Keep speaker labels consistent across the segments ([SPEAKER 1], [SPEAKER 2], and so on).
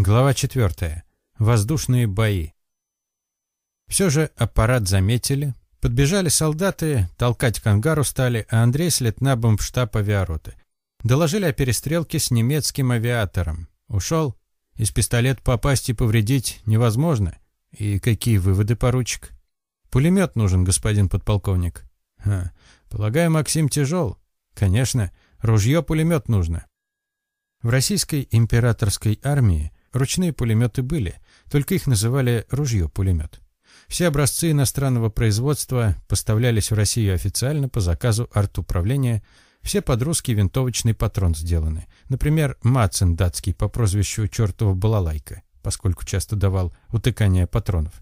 [SPEAKER 1] Глава 4. Воздушные бои. Все же аппарат заметили. Подбежали солдаты, толкать к ангару стали, а Андрей с летнабом в штаб авиароты. Доложили о перестрелке с немецким авиатором. Ушел. Из пистолета попасть и повредить невозможно. И какие выводы, поручик? Пулемет нужен, господин подполковник. Ха, полагаю, Максим тяжел. Конечно, ружье-пулемет нужно. В российской императорской армии Ручные пулеметы были, только их называли ружье-пулемет. Все образцы иностранного производства поставлялись в Россию официально по заказу арт-управления, все под русский винтовочный патрон сделаны. Например, Мацин датский по прозвищу «Чертова балалайка», поскольку часто давал утыкание патронов.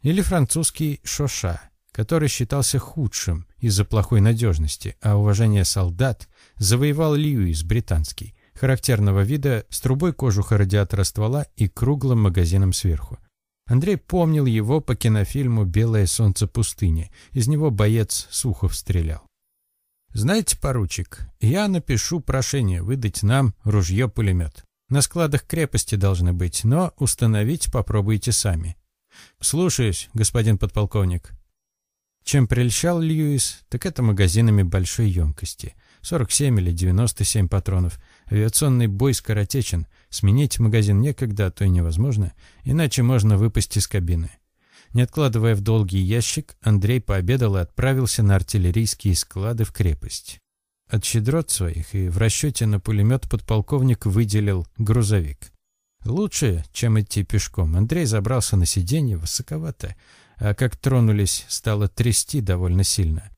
[SPEAKER 1] Или французский «Шоша», который считался худшим из-за плохой надежности, а уважение солдат завоевал Льюис британский, характерного вида с трубой кожуха радиатора ствола и круглым магазином сверху. Андрей помнил его по кинофильму «Белое солнце пустыни». Из него боец Сухов стрелял. «Знаете, поручик, я напишу прошение выдать нам ружье-пулемет. На складах крепости должны быть, но установить попробуйте сами». «Слушаюсь, господин подполковник». Чем прельщал Льюис, так это магазинами большой емкости. 47 или 97 патронов – Авиационный бой скоротечен, сменить магазин некогда, а то и невозможно, иначе можно выпасть из кабины. Не откладывая в долгий ящик, Андрей пообедал и отправился на артиллерийские склады в крепость. От щедрот своих и в расчете на пулемет подполковник выделил грузовик. Лучше, чем идти пешком. Андрей забрался на сиденье высоковато, а как тронулись, стало трясти довольно сильно.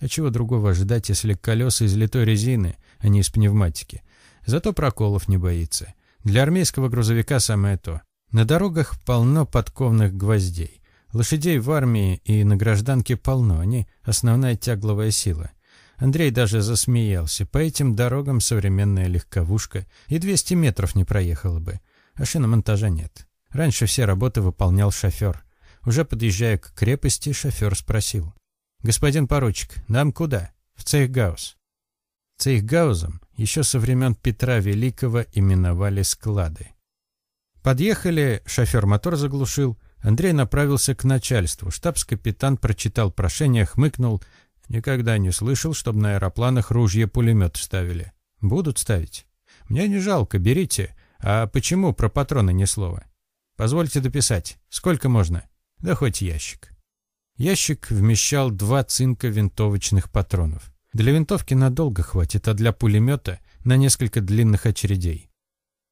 [SPEAKER 1] А чего другого ожидать, если колеса из литой резины, а не из пневматики? Зато проколов не боится. Для армейского грузовика самое то. На дорогах полно подковных гвоздей. Лошадей в армии и на гражданке полно, они основная тягловая сила. Андрей даже засмеялся. По этим дорогам современная легковушка и 200 метров не проехала бы. А шиномонтажа нет. Раньше все работы выполнял шофер. Уже подъезжая к крепости, шофер спросил. «Господин поручик, нам куда?» «В Цейхгаус». Цейхгаузом еще со времен Петра Великого именовали склады. Подъехали, шофер мотор заглушил, Андрей направился к начальству. Штабс-капитан прочитал прошение, хмыкнул. Никогда не слышал, чтобы на аэропланах ружья-пулемет ставили. Будут ставить. Мне не жалко, берите. А почему про патроны ни слова? Позвольте дописать. Сколько можно? Да хоть ящик. Ящик вмещал два цинка винтовочных патронов. Для винтовки надолго хватит, а для пулемета на несколько длинных очередей.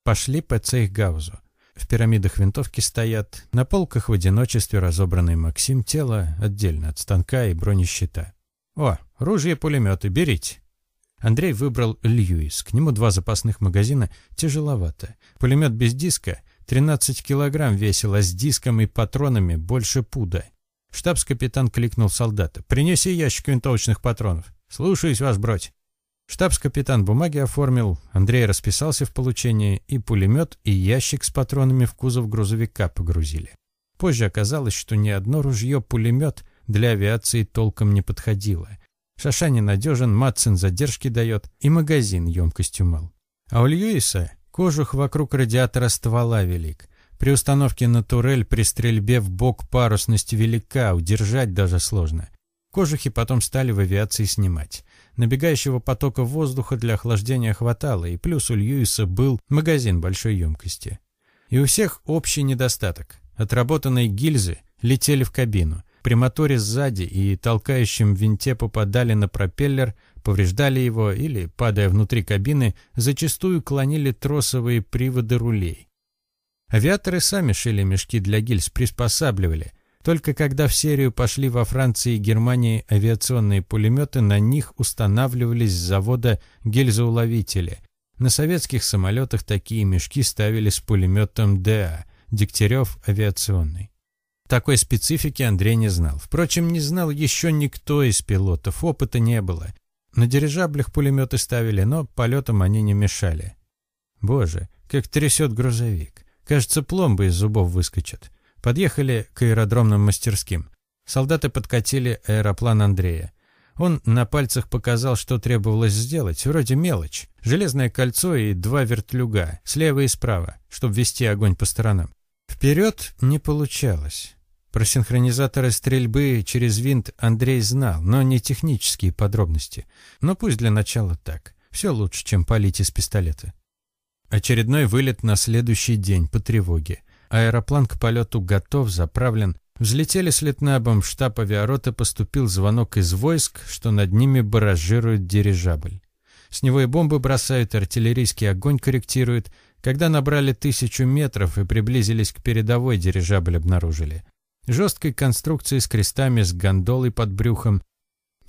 [SPEAKER 1] Пошли по цейхгаузу. В пирамидах винтовки стоят, на полках в одиночестве разобранный Максим тело отдельно от станка и бронещита. «О, ружье-пулеметы, берите!» Андрей выбрал Льюис. К нему два запасных магазина тяжеловато. Пулемет без диска 13 килограмм весил, а с диском и патронами больше пуда. Штабс-капитан кликнул солдата. «Принеси ящик винтовочных патронов». «Слушаюсь, ваш бродь». Штабс-капитан бумаги оформил, Андрей расписался в получении, и пулемет, и ящик с патронами в кузов грузовика погрузили. Позже оказалось, что ни одно ружье-пулемет для авиации толком не подходило. Шаша ненадежен, Матсон задержки дает, и магазин емкостью мал. А у Льюиса кожух вокруг радиатора ствола велик. При установке на турель при стрельбе в бок парусность велика, удержать даже сложно. Кожухи потом стали в авиации снимать. Набегающего потока воздуха для охлаждения хватало, и плюс у Льюиса был магазин большой емкости. И у всех общий недостаток. Отработанные гильзы летели в кабину. При моторе сзади и толкающем винте попадали на пропеллер, повреждали его или, падая внутри кабины, зачастую клонили тросовые приводы рулей. Авиаторы сами шили мешки для гильз, приспосабливали – только когда в серию пошли во Франции и Германии авиационные пулеметы, на них устанавливались с завода гильзоуловители. На советских самолетах такие мешки ставили с пулеметом ДА, Дегтярев авиационный. Такой специфики Андрей не знал. Впрочем, не знал еще никто из пилотов, опыта не было. На дирижаблях пулеметы ставили, но полетам они не мешали. Боже, как трясет грузовик. Кажется, пломбы из зубов выскочат. Подъехали к аэродромным мастерским. Солдаты подкатили аэроплан Андрея. Он на пальцах показал, что требовалось сделать, вроде мелочь. Железное кольцо и два вертлюга, слева и справа, чтобы вести огонь по сторонам. Вперед не получалось. Про синхронизаторы стрельбы через винт Андрей знал, но не технические подробности. Но пусть для начала так. Все лучше, чем палить из пистолета. Очередной вылет на следующий день по тревоге. Аэроплан к полету готов, заправлен. Взлетели с летнабом, штаб авиароты поступил звонок из войск, что над ними баражирует дирижабль. С него и бомбы бросают, артиллерийский огонь корректируют. Когда набрали тысячу метров и приблизились к передовой, дирижабль обнаружили. Жесткой конструкции с крестами, с гондолой под брюхом.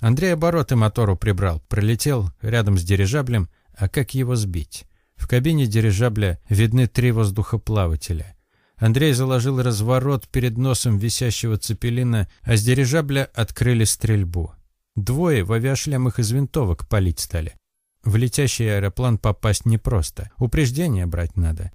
[SPEAKER 1] Андрей обороты мотору прибрал, пролетел рядом с дирижаблем, а как его сбить? В кабине дирижабля видны три воздухоплавателя. Андрей заложил разворот перед носом висящего цепелина, а с дирижабля открыли стрельбу. Двое в авиашлемах из винтовок палить стали. В летящий аэроплан попасть непросто, упреждение брать надо.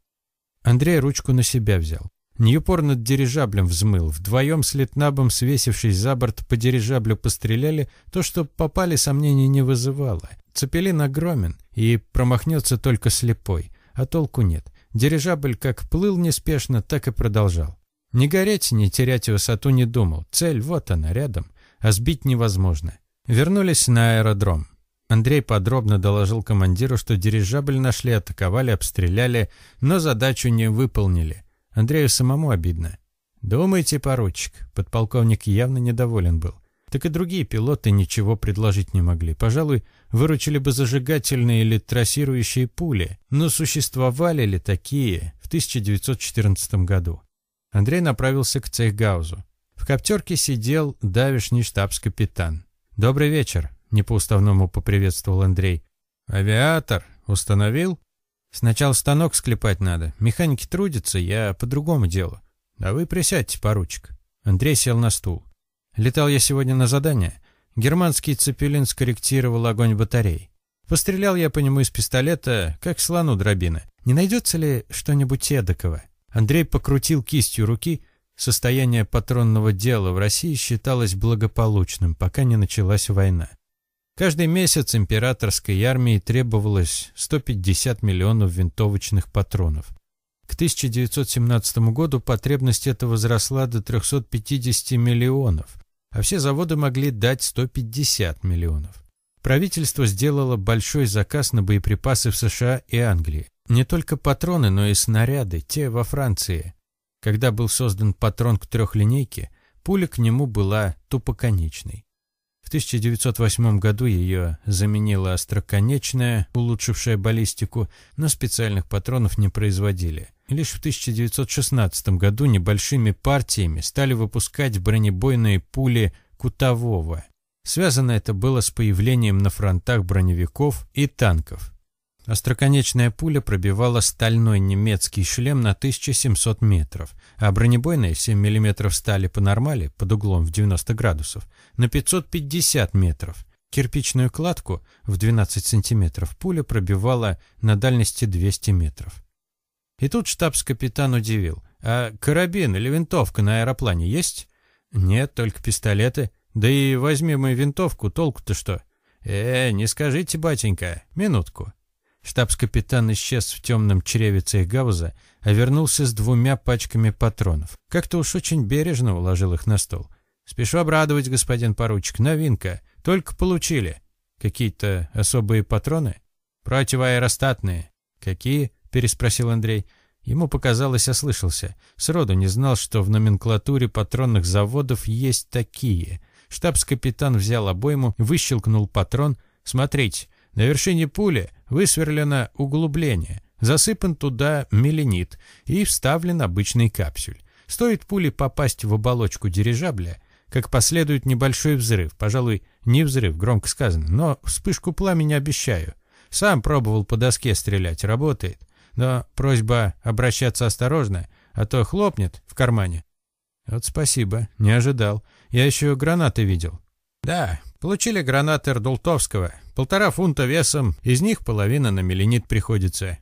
[SPEAKER 1] Андрей ручку на себя взял. Ньюпор над дирижаблем взмыл. Вдвоем с летнабом, свесившись за борт, по дирижаблю постреляли. То, что попали, сомнений не вызывало. Цепелин огромен, и промахнется только слепой. А толку нет. Дирижабль как плыл неспешно, так и продолжал. Не гореть, не терять высоту не думал. Цель вот она, рядом. А сбить невозможно. Вернулись на аэродром. Андрей подробно доложил командиру, что дирижабль нашли, атаковали, обстреляли, но задачу не выполнили. Андрею самому обидно. «Думайте, поручик», — подполковник явно недоволен был. Так и другие пилоты ничего предложить не могли. Пожалуй, выручили бы зажигательные или трассирующие пули. Но существовали ли такие в 1914 году? Андрей направился к цехгаузу. В коптерке сидел давишний штабс-капитан. «Добрый вечер», — не по-уставному поприветствовал Андрей. «Авиатор установил?» Сначала станок склепать надо. Механики трудятся, я по другому делу. А вы присядьте, поручик. Андрей сел на стул. Летал я сегодня на задание. Германский цепелин скорректировал огонь батарей. Пострелял я по нему из пистолета, как слону дробина. Не найдется ли что-нибудь эдакого? Андрей покрутил кистью руки. Состояние патронного дела в России считалось благополучным, пока не началась война. Каждый месяц императорской армии требовалось 150 миллионов винтовочных патронов. К 1917 году потребность эта возросла до 350 миллионов, а все заводы могли дать 150 миллионов. Правительство сделало большой заказ на боеприпасы в США и Англии. Не только патроны, но и снаряды, те во Франции. Когда был создан патрон к трехлинейке, пуля к нему была тупоконечной. В 1908 году ее заменила остроконечная, улучшившая баллистику, но специальных патронов не производили. Лишь в 1916 году небольшими партиями стали выпускать бронебойные пули Кутового. Связано это было с появлением на фронтах броневиков и танков. Остроконечная пуля пробивала стальной немецкий шлем на 1700 метров, а бронебойная 7 мм стали по нормали, под углом в 90 градусов, на 550 метров. Кирпичную кладку в 12 сантиметров пуля пробивала на дальности 200 метров. И тут штабс-капитан удивил. «А карабин или винтовка на аэроплане есть?» «Нет, только пистолеты. Да и возьми мою винтовку, толку-то что?» «Э, не скажите, батенька, минутку». Штабс-капитан исчез в темном чреве цейгауза, а вернулся с двумя пачками патронов. Как-то уж очень бережно уложил их на стол. «Спешу обрадовать, господин поручик, новинка. Только получили. Какие-то особые патроны? Противоаэростатные. Какие?» – переспросил Андрей. Ему показалось, ослышался. Сроду не знал, что в номенклатуре патронных заводов есть такие. Штабс-капитан взял обойму, выщелкнул патрон. «Смотрите, на вершине пули высверлено углубление, засыпан туда меленит и вставлен обычный капсюль. Стоит пуле попасть в оболочку дирижабля, как последует небольшой взрыв. Пожалуй, не взрыв, громко сказано, но вспышку пламени обещаю. Сам пробовал по доске стрелять, работает. Но просьба обращаться осторожно, а то хлопнет в кармане. Вот спасибо, не ожидал. Я еще гранаты видел. Да, получили гранаты Рдултовского. Полтора фунта весом, из них половина на меленит приходится.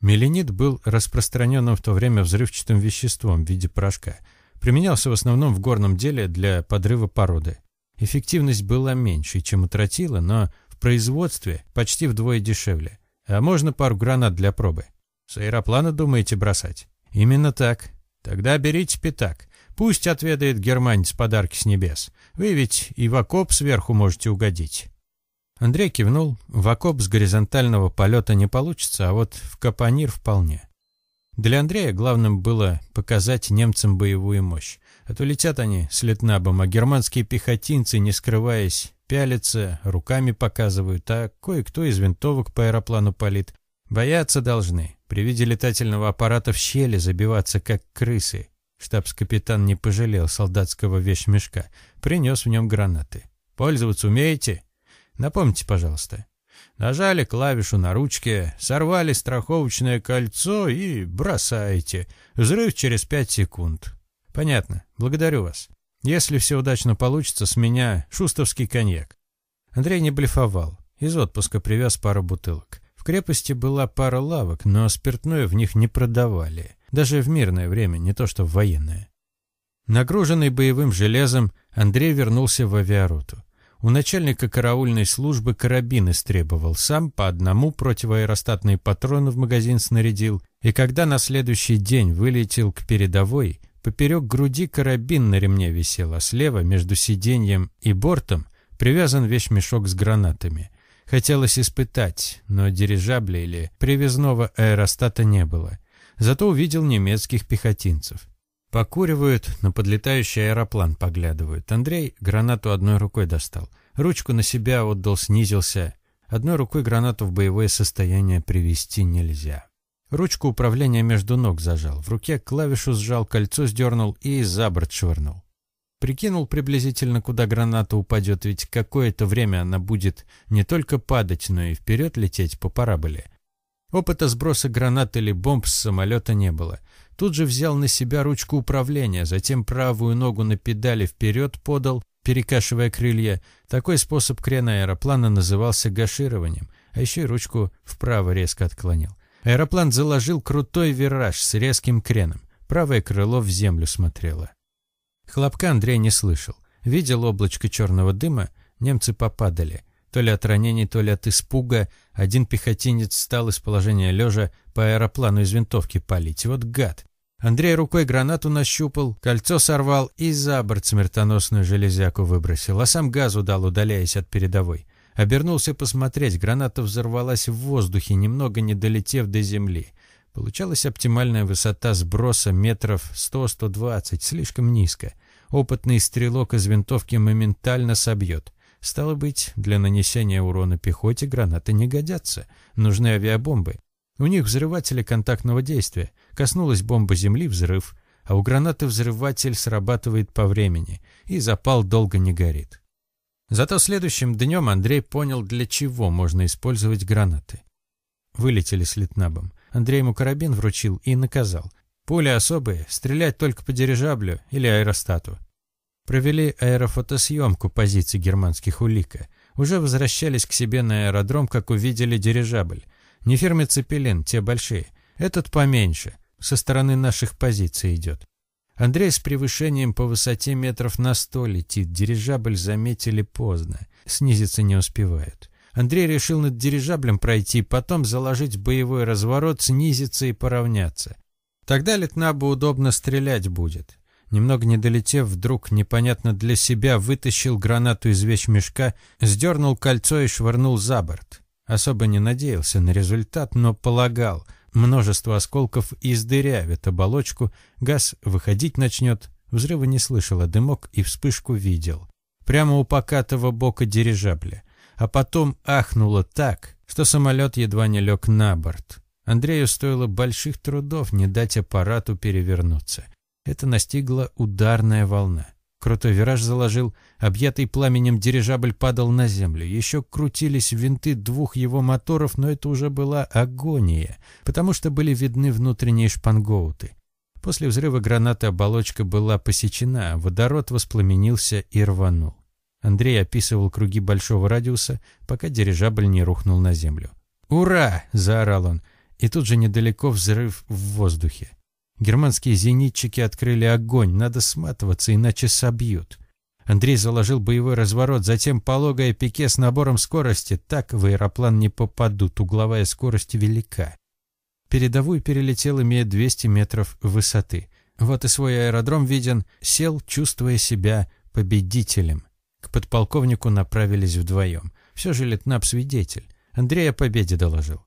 [SPEAKER 1] Меленит был распространенным в то время взрывчатым веществом в виде порошка. Применялся в основном в горном деле для подрыва породы. Эффективность была меньше, чем у тротила, но в производстве почти вдвое дешевле. А можно пару гранат для пробы. С аэроплана думаете бросать? Именно так. Тогда берите пятак. Пусть отведает германец подарки с небес. Вы ведь и в окоп сверху можете угодить. Андрей кивнул. В окоп с горизонтального полета не получится, а вот в капонир вполне. Для Андрея главным было показать немцам боевую мощь. А то летят они с летнабом, а германские пехотинцы, не скрываясь, пялятся, руками показывают, а кое-кто из винтовок по аэроплану палит. Бояться должны. При виде летательного аппарата в щели забиваться, как крысы. Штабс-капитан не пожалел солдатского вещмешка. Принес в нем гранаты. «Пользоваться умеете?» «Напомните, пожалуйста». Нажали клавишу на ручке, сорвали страховочное кольцо и бросаете. Взрыв через пять секунд. Понятно. Благодарю вас. Если все удачно получится, с меня шустовский коньяк. Андрей не блефовал. Из отпуска привез пару бутылок. В крепости была пара лавок, но спиртное в них не продавали. Даже в мирное время, не то что в военное. Нагруженный боевым железом, Андрей вернулся в авиароту. У начальника караульной службы карабин истребовал, сам по одному противоаэростатные патроны в магазин снарядил, и когда на следующий день вылетел к передовой, поперек груди карабин на ремне висел, а слева, между сиденьем и бортом, привязан вещмешок с гранатами. Хотелось испытать, но дирижабля или привезного аэростата не было. Зато увидел немецких пехотинцев. Покуривают, на подлетающий аэроплан поглядывают. Андрей гранату одной рукой достал. Ручку на себя отдал, снизился. Одной рукой гранату в боевое состояние привести нельзя. Ручку управления между ног зажал. В руке клавишу сжал, кольцо сдернул и за борт швырнул. Прикинул приблизительно, куда граната упадет, ведь какое-то время она будет не только падать, но и вперед лететь по параболе. Опыта сброса гранат или бомб с самолета не было. Тут же взял на себя ручку управления, затем правую ногу на педали вперед подал, перекашивая крылья. Такой способ крена аэроплана назывался гашированием, а еще и ручку вправо резко отклонил. Аэроплан заложил крутой вираж с резким креном. Правое крыло в землю смотрело. Хлопка Андрей не слышал. Видел облачко черного дыма, немцы попадали. То ли от ранений, то ли от испуга. Один пехотинец встал из положения лежа по аэроплану из винтовки палить. Вот гад. Андрей рукой гранату нащупал, кольцо сорвал и за борт смертоносную железяку выбросил, а сам газу дал, удаляясь от передовой. Обернулся посмотреть, граната взорвалась в воздухе, немного не долетев до земли. Получалась оптимальная высота сброса метров 100-120, слишком низко. Опытный стрелок из винтовки моментально собьет. Стало быть, для нанесения урона пехоте гранаты не годятся. Нужны авиабомбы. У них взрыватели контактного действия. Коснулась бомба земли – взрыв. А у гранаты взрыватель срабатывает по времени, и запал долго не горит. Зато следующим днем Андрей понял, для чего можно использовать гранаты. Вылетели с литнабом. Андрей ему карабин вручил и наказал. Пули особые, стрелять только по дирижаблю или аэростату. Провели аэрофотосъемку позиций германских улика. Уже возвращались к себе на аэродром, как увидели дирижабль. Не фирмы «Цепелин», те большие. Этот поменьше, со стороны наших позиций идет. Андрей с превышением по высоте метров на сто летит. Дирижабль заметили поздно. Снизиться не успевают. Андрей решил над дирижаблем пройти, потом заложить боевой разворот, снизиться и поравняться. Тогда Литнабу удобно стрелять будет. Немного не долетев, вдруг, непонятно для себя, вытащил гранату из вещмешка, сдернул кольцо и швырнул за борт. Особо не надеялся на результат, но полагал, множество осколков издырявит оболочку, газ выходить начнет. Взрыва не слышал, а дымок и вспышку видел. Прямо у покатого бока дирижабля. А потом ахнуло так, что самолет едва не лег на борт. Андрею стоило больших трудов не дать аппарату перевернуться. Это настигла ударная волна. Крутой вираж заложил, объятый пламенем дирижабль падал на землю. Еще крутились винты двух его моторов, но это уже была агония, потому что были видны внутренние шпангоуты. После взрыва гранаты оболочка была посечена, а водород воспламенился и рванул. Андрей описывал круги большого радиуса, пока дирижабль не рухнул на землю. «Ура!» – заорал он. И тут же недалеко взрыв в воздухе. Германские зенитчики открыли огонь, надо сматываться, иначе собьют. Андрей заложил боевой разворот, затем пологое пике с набором скорости. Так в аэроплан не попадут, угловая скорость велика. Передовую перелетел, имея 200 метров высоты. Вот и свой аэродром виден, сел, чувствуя себя победителем. К подполковнику направились вдвоем. Все же Летнап свидетель. Андрей о победе доложил.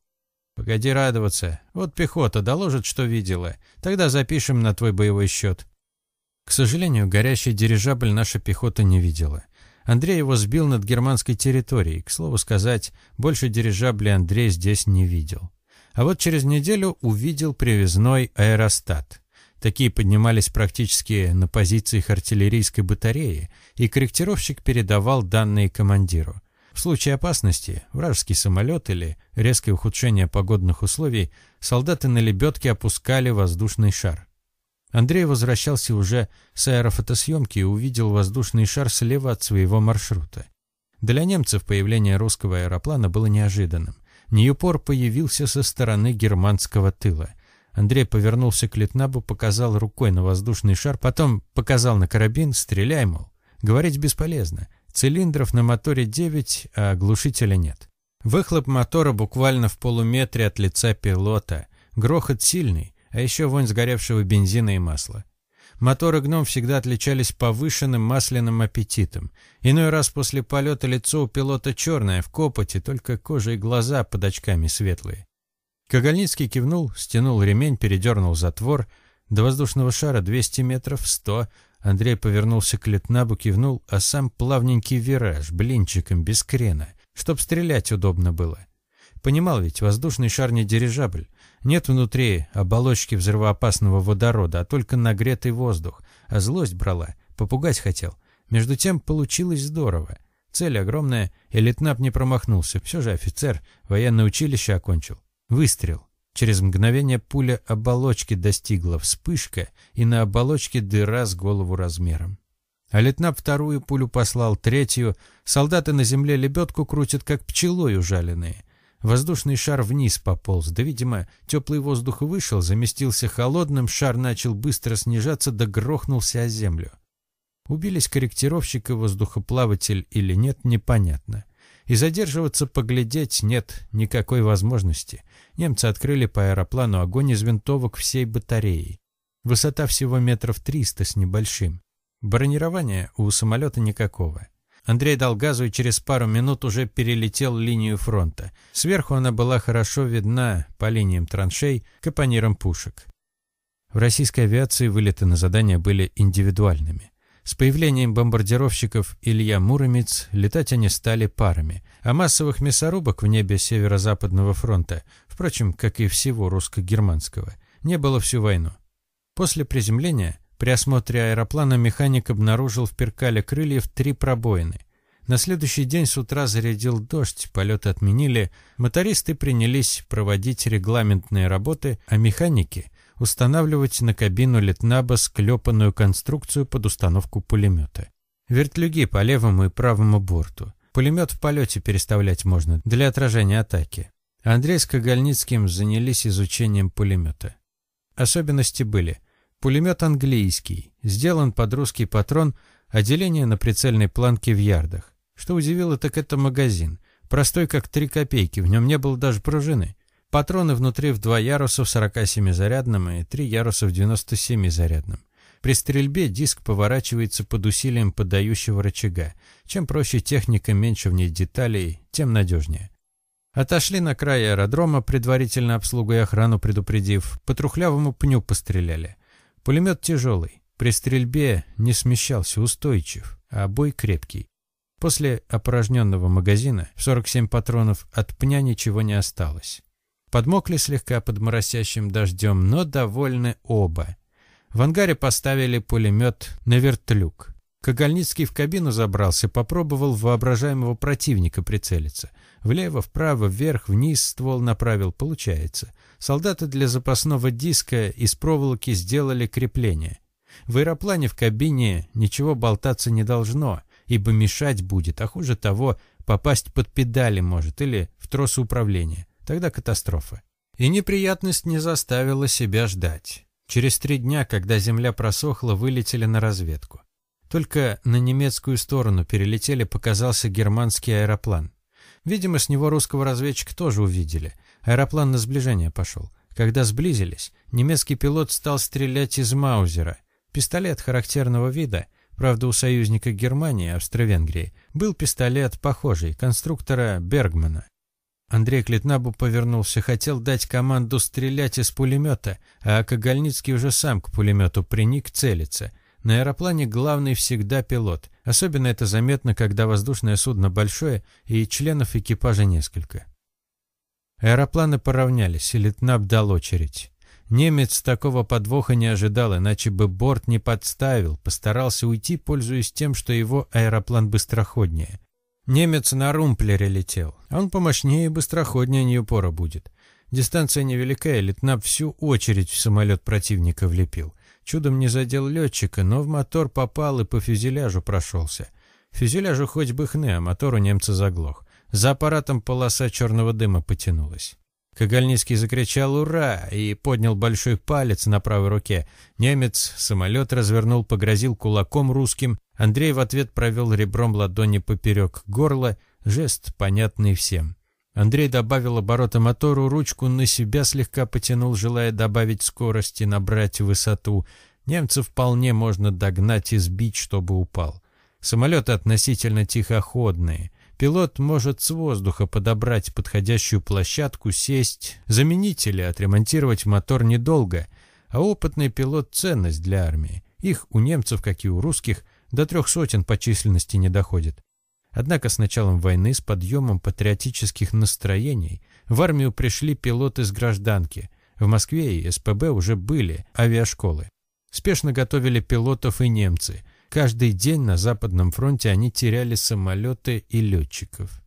[SPEAKER 1] «Погоди радоваться. Вот пехота доложит, что видела. Тогда запишем на твой боевой счет». К сожалению, горящий дирижабль наша пехота не видела. Андрей его сбил над германской территорией. К слову сказать, больше дирижаблей Андрей здесь не видел. А вот через неделю увидел привязной аэростат. Такие поднимались практически на позициях артиллерийской батареи, и корректировщик передавал данные командиру. В случае опасности, вражеский самолет или резкое ухудшение погодных условий, солдаты на лебедке опускали воздушный шар. Андрей возвращался уже с аэрофотосъемки и увидел воздушный шар слева от своего маршрута. Для немцев появление русского аэроплана было неожиданным. Ньюпор появился со стороны германского тыла. Андрей повернулся к Литнабу, показал рукой на воздушный шар, потом показал на карабин, стреляй, мол. Говорить бесполезно. Цилиндров на моторе 9, а глушителя нет. Выхлоп мотора буквально в полуметре от лица пилота. Грохот сильный, а еще вонь сгоревшего бензина и масла. Моторы «Гном» всегда отличались повышенным масляным аппетитом. Иной раз после полета лицо у пилота черное, в копоте, только кожа и глаза под очками светлые. Кагальницкий кивнул, стянул ремень, передернул затвор. До воздушного шара 200 метров, 100, Андрей повернулся к Летнабу, кивнул, а сам плавненький вираж, блинчиком, без крена, чтоб стрелять удобно было. Понимал ведь, воздушный шар не дирижабль. Нет внутри оболочки взрывоопасного водорода, а только нагретый воздух. А злость брала, попугать хотел. Между тем получилось здорово. Цель огромная, и Летнаб не промахнулся. Все же офицер, военное училище окончил. Выстрел. Через мгновение пуля оболочки достигла вспышка, и на оболочке дыра с голову размером. А Летнап вторую пулю послал, третью. Солдаты на земле лебедку крутят, как пчелой ужаленные. Воздушный шар вниз пополз, да, видимо, теплый воздух вышел, заместился холодным, шар начал быстро снижаться, да грохнулся о землю. Убились корректировщик и воздухоплаватель или нет, непонятно. И задерживаться поглядеть нет никакой возможности. Немцы открыли по аэроплану огонь из винтовок всей батареи. Высота всего метров триста с небольшим. Бронирования у самолета никакого. Андрей дал газу и через пару минут уже перелетел линию фронта. Сверху она была хорошо видна по линиям траншей, капонирам пушек. В российской авиации вылеты на задания были индивидуальными. С появлением бомбардировщиков Илья Муромец летать они стали парами, а массовых мясорубок в небе Северо-Западного фронта, впрочем, как и всего русско-германского, не было всю войну. После приземления при осмотре аэроплана механик обнаружил в перкале крыльев три пробоины. На следующий день с утра зарядил дождь, полеты отменили, мотористы принялись проводить регламентные работы, а механики устанавливать на кабину Литнаба склепанную конструкцию под установку пулемета. Вертлюги по левому и правому борту. Пулемет в полете переставлять можно для отражения атаки. Андрей с Кагальницким занялись изучением пулемета. Особенности были. Пулемет английский, сделан под русский патрон, отделение на прицельной планке в ярдах. Что удивило, так это магазин. Простой, как три копейки, в нем не было даже пружины. Патроны внутри в два яруса в 47-зарядном и три яруса в 97-зарядном. При стрельбе диск поворачивается под усилием подающего рычага. Чем проще техника, меньше в ней деталей, тем надежнее. Отошли на край аэродрома, предварительно обслугу и охрану предупредив. По трухлявому пню постреляли. Пулемет тяжелый. При стрельбе не смещался, устойчив, а бой крепкий. После опорожненного магазина в 47 патронов от пня ничего не осталось. Подмокли слегка под моросящим дождем, но довольны оба. В ангаре поставили пулемет на вертлюг. Кагальницкий в кабину забрался, попробовал воображаемого противника прицелиться. Влево, вправо, вверх, вниз ствол направил, получается. Солдаты для запасного диска из проволоки сделали крепление. В аэроплане в кабине ничего болтаться не должно, ибо мешать будет, а хуже того, попасть под педали может или в трос управления. Тогда катастрофа. И неприятность не заставила себя ждать. Через три дня, когда земля просохла, вылетели на разведку. Только на немецкую сторону перелетели, показался германский аэроплан. Видимо, с него русского разведчика тоже увидели. Аэроплан на сближение пошел. Когда сблизились, немецкий пилот стал стрелять из Маузера. Пистолет характерного вида, правда у союзника Германии, Австро-Венгрии, был пистолет похожий, конструктора Бергмана. Андрей Клетнабу повернулся, хотел дать команду стрелять из пулемета, а Кагальницкий уже сам к пулемету приник целиться. На аэроплане главный всегда пилот. Особенно это заметно, когда воздушное судно большое и членов экипажа несколько. Аэропланы поравнялись, и Литнаб дал очередь. Немец такого подвоха не ожидал, иначе бы борт не подставил, постарался уйти, пользуясь тем, что его аэроплан быстроходнее. Немец на румплере летел. Он помощнее и быстроходнее Ньюпора будет. Дистанция невелика, и Литнап всю очередь в самолет противника влепил. Чудом не задел летчика, но в мотор попал и по фюзеляжу прошелся. Фюзеляжу хоть бы хны, а мотор у немца заглох. За аппаратом полоса черного дыма потянулась. Кагальницкий закричал «Ура!» и поднял большой палец на правой руке. Немец самолет развернул, погрозил кулаком русским. Андрей в ответ провел ребром ладони поперек горла, жест понятный всем. Андрей добавил оборота мотору, ручку на себя слегка потянул, желая добавить скорости, набрать высоту. Немца вполне можно догнать и сбить, чтобы упал. Самолеты относительно тихоходные. Пилот может с воздуха подобрать подходящую площадку, сесть, заменить или отремонтировать мотор недолго, а опытный пилот – ценность для армии. Их у немцев, как и у русских, до трех сотен по численности не доходит. Однако с началом войны, с подъемом патриотических настроений, в армию пришли пилоты с гражданки. В Москве и СПБ уже были авиашколы. Спешно готовили пилотов и немцы – Каждый день на Западном фронте они теряли самолеты и летчиков.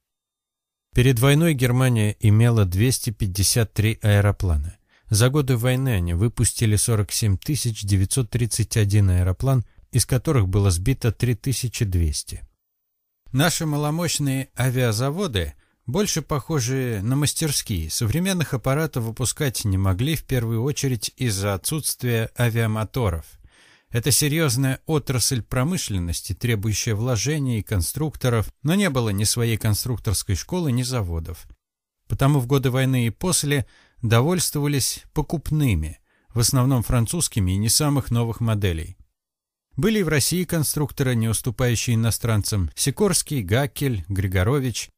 [SPEAKER 1] Перед войной Германия имела 253 аэроплана. За годы войны они выпустили 47 931 аэроплан, из которых было сбито 3200. Наши маломощные авиазаводы, больше похожие на мастерские, современных аппаратов выпускать не могли в первую очередь из-за отсутствия авиамоторов. Это серьезная отрасль промышленности, требующая вложений и конструкторов, но не было ни своей конструкторской школы, ни заводов. Потому в годы войны и после довольствовались покупными, в основном французскими и не самых новых моделей. Были в России конструкторы, не уступающие иностранцам, Сикорский, Гакель, Григорович.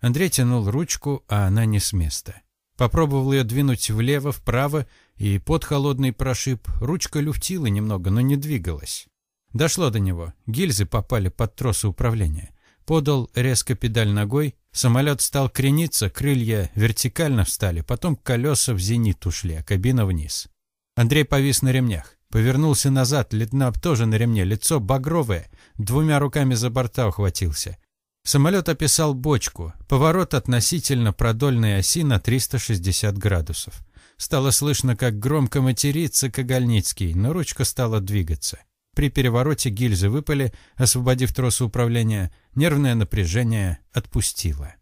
[SPEAKER 1] Андрей тянул ручку, а она не с места. Попробовал ее двинуть влево, вправо, и под холодный прошиб. Ручка люфтила немного, но не двигалась. Дошло до него. Гильзы попали под тросы управления. Подал резко педаль ногой. Самолет стал крениться, крылья вертикально встали, потом колеса в зенит ушли, а кабина вниз. Андрей повис на ремнях. Повернулся назад, Литнап тоже на ремне, лицо багровое, двумя руками за борта ухватился. Самолет описал бочку, поворот относительно продольной оси на 360 градусов. Стало слышно, как громко матерится Кагальницкий, но ручка стала двигаться. При перевороте гильзы выпали, освободив тросы управления, нервное напряжение отпустило.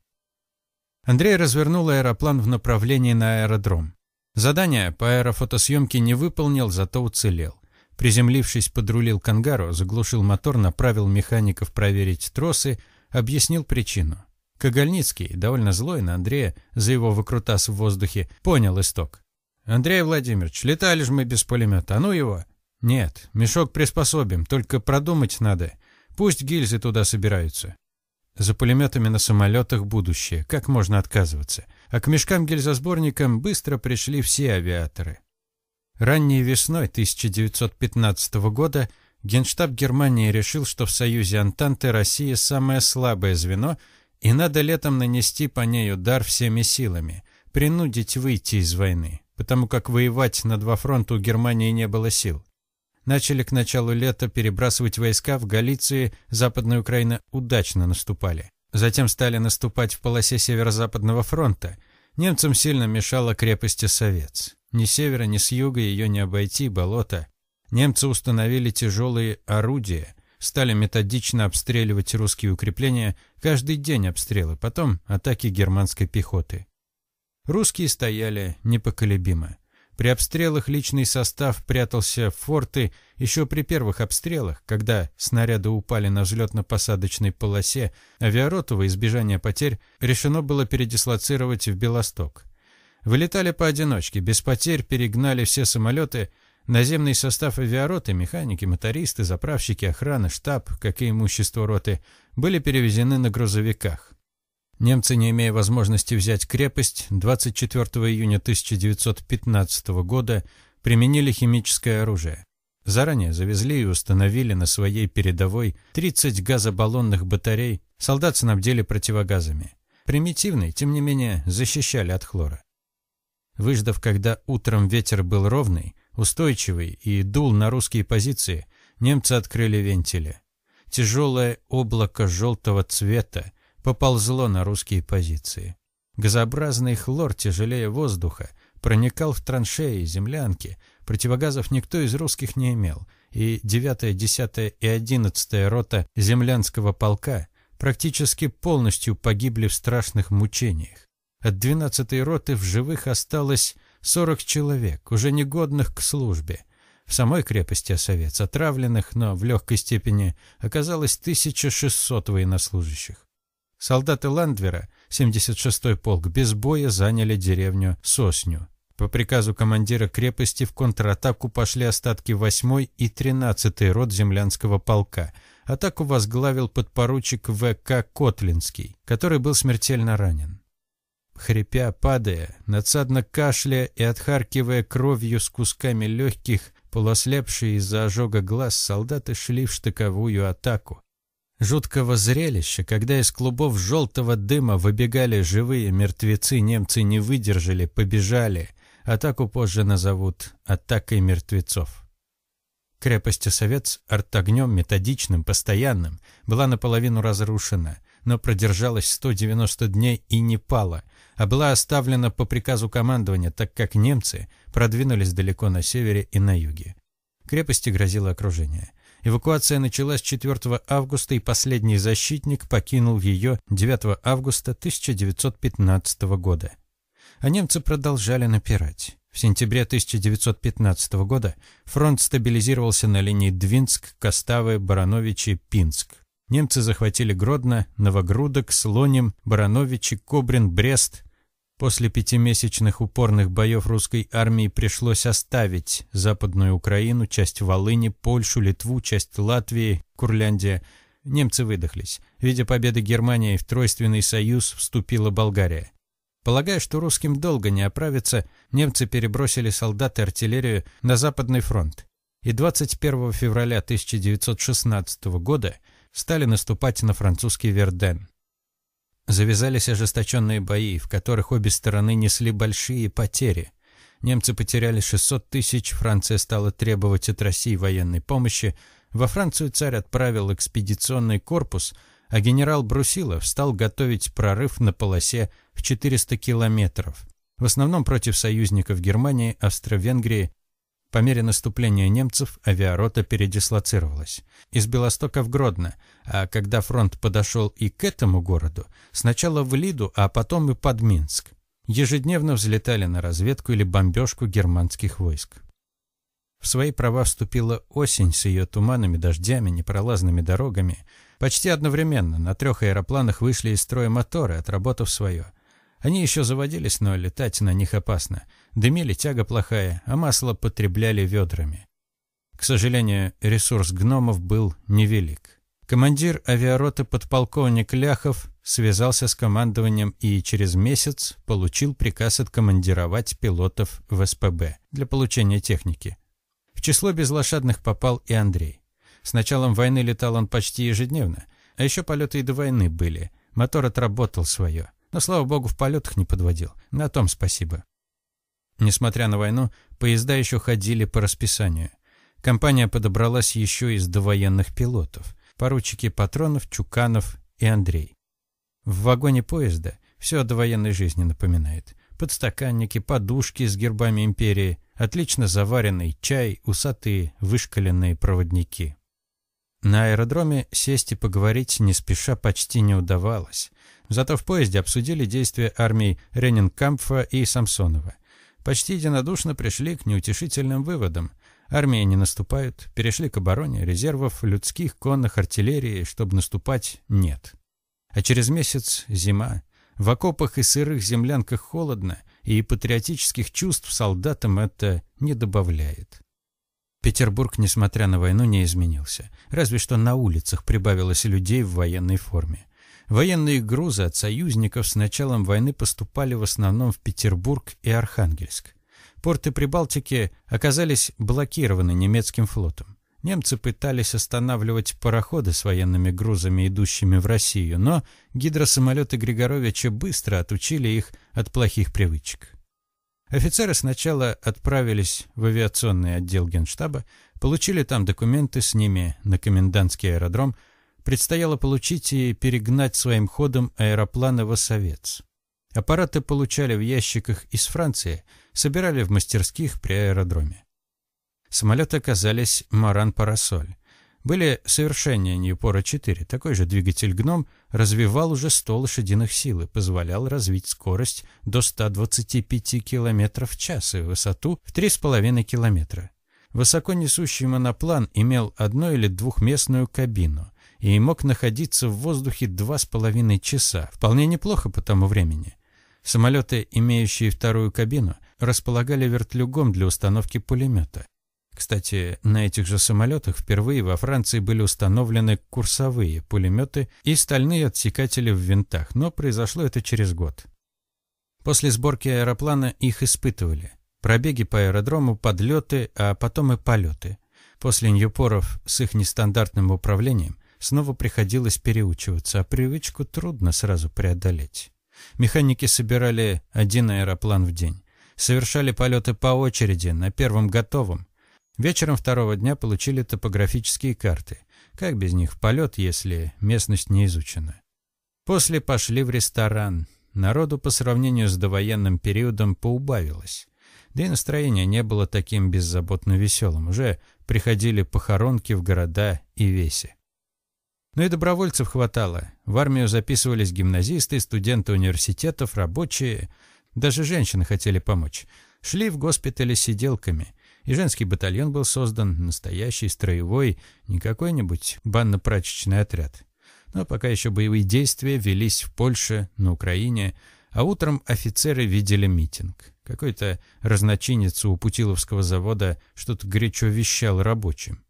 [SPEAKER 1] Андрей развернул аэроплан в направлении на аэродром. Задание по аэрофотосъемке не выполнил, зато уцелел. Приземлившись, подрулил к ангару, заглушил мотор, направил механиков проверить тросы, объяснил причину. Кагальницкий, довольно злой на Андрея за его выкрутас в воздухе, понял исток. «Андрей Владимирович, летали же мы без пулемета, а ну его!» «Нет, мешок приспособим, только продумать надо. Пусть гильзы туда собираются». За пулеметами на самолетах будущее, как можно отказываться? А к мешкам-гильзосборникам быстро пришли все авиаторы. Ранней весной 1915 года Генштаб Германии решил, что в союзе Антанты Россия самое слабое звено, и надо летом нанести по ней удар всеми силами, принудить выйти из войны, потому как воевать на два фронта у Германии не было сил. Начали к началу лета перебрасывать войска в Галиции, Западная Украина удачно наступали. Затем стали наступать в полосе Северо-Западного фронта. Немцам сильно мешала крепость Совец. Ни с севера, ни с юга ее не обойти, болото. Немцы установили тяжелые орудия, стали методично обстреливать русские укрепления, каждый день обстрелы, потом атаки германской пехоты. Русские стояли непоколебимо. При обстрелах личный состав прятался в форты еще при первых обстрелах, когда снаряды упали на взлетно-посадочной полосе, авиароту во избежание потерь решено было передислоцировать в Белосток. Вылетали поодиночке, без потерь перегнали все самолеты, наземный состав авиароты, механики, мотористы, заправщики, охрана, штаб, как и имущество роты, были перевезены на грузовиках. Немцы, не имея возможности взять крепость, 24 июня 1915 года применили химическое оружие. Заранее завезли и установили на своей передовой 30 газобаллонных батарей, солдат снабдили противогазами. Примитивные, тем не менее, защищали от хлора. Выждав, когда утром ветер был ровный, устойчивый и дул на русские позиции, немцы открыли вентили. Тяжелое облако желтого цвета поползло на русские позиции. Газообразный хлор тяжелее воздуха проникал в траншеи, землянки. Противогазов никто из русских не имел, и 9-я, 10-я и 11-я рота землянского полка практически полностью погибли в страшных мучениях. От 12-й роты в живых осталось 40 человек, уже негодных к службе. В самой крепости Осовец отравленных, но в легкой степени, оказалось 1600 военнослужащих. Солдаты Ландвера, 76-й полк, без боя заняли деревню Сосню. По приказу командира крепости в контратаку пошли остатки 8-й и 13-й рот землянского полка. Атаку возглавил подпоручик В.К. Котлинский, который был смертельно ранен. Хрипя, падая, надсадно кашляя и отхаркивая кровью с кусками легких, полуослепшие из-за ожога глаз, солдаты шли в штыковую атаку. Жуткого зрелища, когда из клубов желтого дыма выбегали живые мертвецы, немцы не выдержали, побежали. Атаку позже назовут «атакой мертвецов». Крепость Осовец артогнем методичным, постоянным, была наполовину разрушена, но продержалась 190 дней и не пала, а была оставлена по приказу командования, так как немцы продвинулись далеко на севере и на юге. Крепости грозило окружение. Эвакуация началась 4 августа, и последний защитник покинул ее 9 августа 1915 года. А немцы продолжали напирать. В сентябре 1915 года фронт стабилизировался на линии Двинск, Коставы, Барановичи, Пинск. Немцы захватили Гродно, Новогрудок, Слоним, Барановичи, Кобрин, Брест, После пятимесячных упорных боев русской армии пришлось оставить Западную Украину, часть Волыни, Польшу, Литву, часть Латвии, Курляндия. Немцы выдохлись. Видя победы Германии, в Тройственный союз вступила Болгария. Полагая, что русским долго не оправиться, немцы перебросили солдат и артиллерию на Западный фронт. И 21 февраля 1916 года стали наступать на французский Верден. Завязались ожесточенные бои, в которых обе стороны несли большие потери. Немцы потеряли 600 тысяч, Франция стала требовать от России военной помощи, во Францию царь отправил экспедиционный корпус, а генерал Брусилов стал готовить прорыв на полосе в 400 километров, в основном против союзников Германии, Австро-Венгрии по мере наступления немцев авиарота передислоцировалась. Из Белостока в Гродно, а когда фронт подошел и к этому городу, сначала в Лиду, а потом и под Минск. Ежедневно взлетали на разведку или бомбежку германских войск. В свои права вступила осень с ее туманами, дождями, непролазными дорогами. Почти одновременно на трех аэропланах вышли из строя моторы, отработав свое – они еще заводились, но летать на них опасно. Дымили тяга плохая, а масло потребляли ведрами. К сожалению, ресурс гномов был невелик. Командир авиароты подполковник Ляхов связался с командованием и через месяц получил приказ откомандировать пилотов в СПБ для получения техники. В число безлошадных попал и Андрей. С началом войны летал он почти ежедневно, а еще полеты и до войны были. Мотор отработал свое. Но, слава богу, в полетах не подводил. На том спасибо. Несмотря на войну, поезда еще ходили по расписанию. Компания подобралась еще из довоенных пилотов. Поручики Патронов, Чуканов и Андрей. В вагоне поезда все о довоенной жизни напоминает. Подстаканники, подушки с гербами империи, отлично заваренный чай, усатые вышкаленные проводники. На аэродроме сесть и поговорить не спеша почти не удавалось. Зато в поезде обсудили действия армий Ренинкампфа и Самсонова. почти единодушно пришли к неутешительным выводам. Армии не наступают, перешли к обороне, резервов людских, конных, артиллерии, чтобы наступать, нет. А через месяц зима. В окопах и сырых землянках холодно, и патриотических чувств солдатам это не добавляет. Петербург, несмотря на войну, не изменился. Разве что на улицах прибавилось людей в военной форме. Военные грузы от союзников с началом войны поступали в основном в Петербург и Архангельск. Порты Прибалтики оказались блокированы немецким флотом. Немцы пытались останавливать пароходы с военными грузами, идущими в Россию, но гидросамолеты Григоровича быстро отучили их от плохих привычек. Офицеры сначала отправились в авиационный отдел Генштаба, получили там документы с ними на комендантский аэродром, предстояло получить и перегнать своим ходом аэропланы в Осовец. Аппараты получали в ящиках из Франции, собирали в мастерских при аэродроме. Самолеты оказались «Маран-Парасоль». Были совершеннее Ньюпора-4. Такой же двигатель «Гном» развивал уже 100 лошадиных сил и позволял развить скорость до 125 км в час и высоту в 3,5 км. Высоко несущий моноплан имел одно- или двухместную кабину и мог находиться в воздухе 2,5 часа. Вполне неплохо по тому времени. Самолеты, имеющие вторую кабину, располагали вертлюгом для установки пулемета. Кстати, на этих же самолетах впервые во Франции были установлены курсовые пулеметы и стальные отсекатели в винтах, но произошло это через год. После сборки аэроплана их испытывали. Пробеги по аэродрому, подлеты, а потом и полеты. После Ньюпоров с их нестандартным управлением снова приходилось переучиваться, а привычку трудно сразу преодолеть. Механики собирали один аэроплан в день. Совершали полеты по очереди, на первом готовом, Вечером второго дня получили топографические карты. Как без них в полет, если местность не изучена? После пошли в ресторан. Народу по сравнению с довоенным периодом поубавилось. Да и настроение не было таким беззаботно веселым. Уже приходили похоронки в города и веси. Но и добровольцев хватало. В армию записывались гимназисты, студенты университетов, рабочие. Даже женщины хотели помочь. Шли в госпитале сиделками – и женский батальон был создан, настоящий, строевой, не какой-нибудь банно-прачечный отряд. Но пока еще боевые действия велись в Польше, на Украине, а утром офицеры видели митинг. Какой-то разночинец у Путиловского завода что-то горячо вещал рабочим.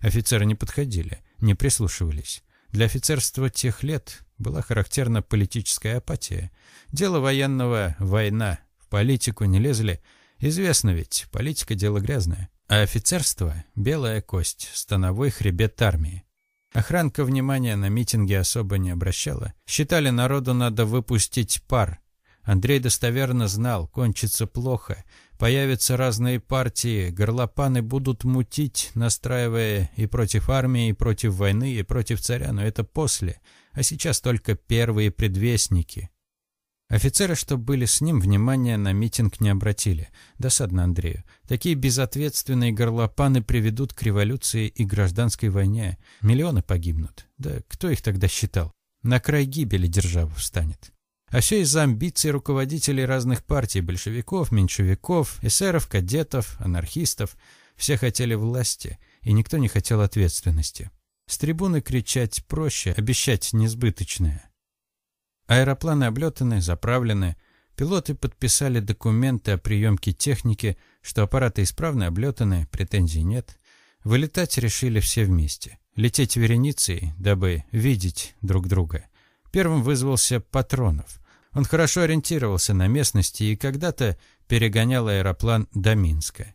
[SPEAKER 1] Офицеры не подходили, не прислушивались. Для офицерства тех лет была характерна политическая апатия. Дело военного — война. В политику не лезли — Известно ведь, политика – дело грязное. А офицерство – белая кость, становой хребет армии. Охранка внимания на митинге особо не обращала. Считали, народу надо выпустить пар. Андрей достоверно знал, кончится плохо. Появятся разные партии, горлопаны будут мутить, настраивая и против армии, и против войны, и против царя, но это после. А сейчас только первые предвестники. Офицеры, что были с ним, внимания на митинг не обратили. Досадно Андрею. Такие безответственные горлопаны приведут к революции и гражданской войне. Миллионы погибнут. Да кто их тогда считал? На край гибели держава встанет. А все из-за амбиций руководителей разных партий, большевиков, меньшевиков, эсеров, кадетов, анархистов. Все хотели власти, и никто не хотел ответственности. С трибуны кричать проще, обещать несбыточное. Аэропланы облетаны, заправлены. Пилоты подписали документы о приемке техники, что аппараты исправны, облетаны, претензий нет. Вылетать решили все вместе. Лететь вереницей, дабы видеть друг друга. Первым вызвался Патронов. Он хорошо ориентировался на местности и когда-то перегонял аэроплан до Минска.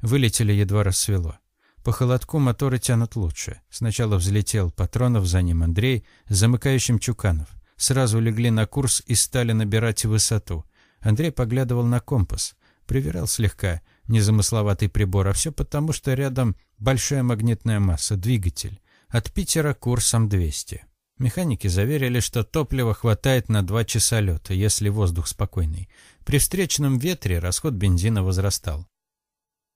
[SPEAKER 1] Вылетели едва рассвело. По холодку моторы тянут лучше. Сначала взлетел Патронов, за ним Андрей, замыкающим Чуканов сразу легли на курс и стали набирать высоту. Андрей поглядывал на компас. Проверял слегка незамысловатый прибор, а все потому, что рядом большая магнитная масса, двигатель. От Питера курсом 200. Механики заверили, что топлива хватает на два часа лета, если воздух спокойный. При встречном ветре расход бензина возрастал.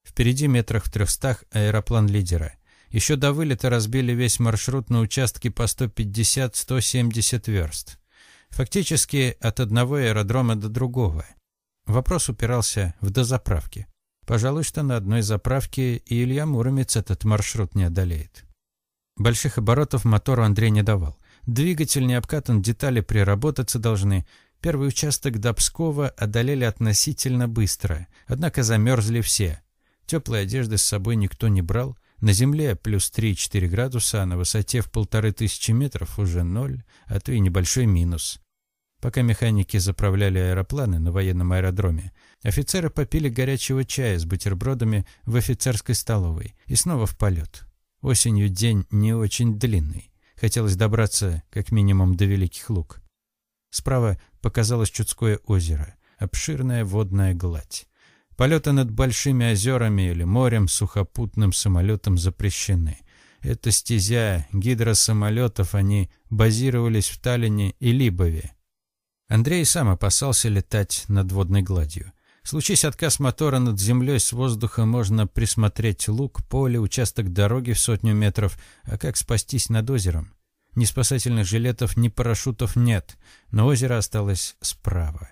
[SPEAKER 1] Впереди метрах в трехстах аэроплан лидера. Еще до вылета разбили весь маршрут на участке по 150-170 верст. Фактически от одного аэродрома до другого. Вопрос упирался в дозаправки. Пожалуй, что на одной заправке и Илья Муромец этот маршрут не одолеет. Больших оборотов мотору Андрей не давал. Двигатель не обкатан, детали приработаться должны. Первый участок до Пскова одолели относительно быстро, однако замерзли все. Теплой одежды с собой никто не брал. На земле плюс 3-4 градуса, а на высоте в полторы тысячи метров уже ноль, а то и небольшой минус. Пока механики заправляли аэропланы на военном аэродроме, офицеры попили горячего чая с бутербродами в офицерской столовой и снова в полет. Осенью день не очень длинный. Хотелось добраться как минимум до Великих Луг. Справа показалось Чудское озеро, обширная водная гладь. Полеты над большими озерами или морем сухопутным самолетом запрещены. Это стезя гидросамолетов, они базировались в Таллине и Либове. Андрей сам опасался летать над водной гладью. Случись отказ мотора над землей с воздуха, можно присмотреть луг, поле, участок дороги в сотню метров, а как спастись над озером? Ни спасательных жилетов, ни парашютов нет, но озеро осталось справа.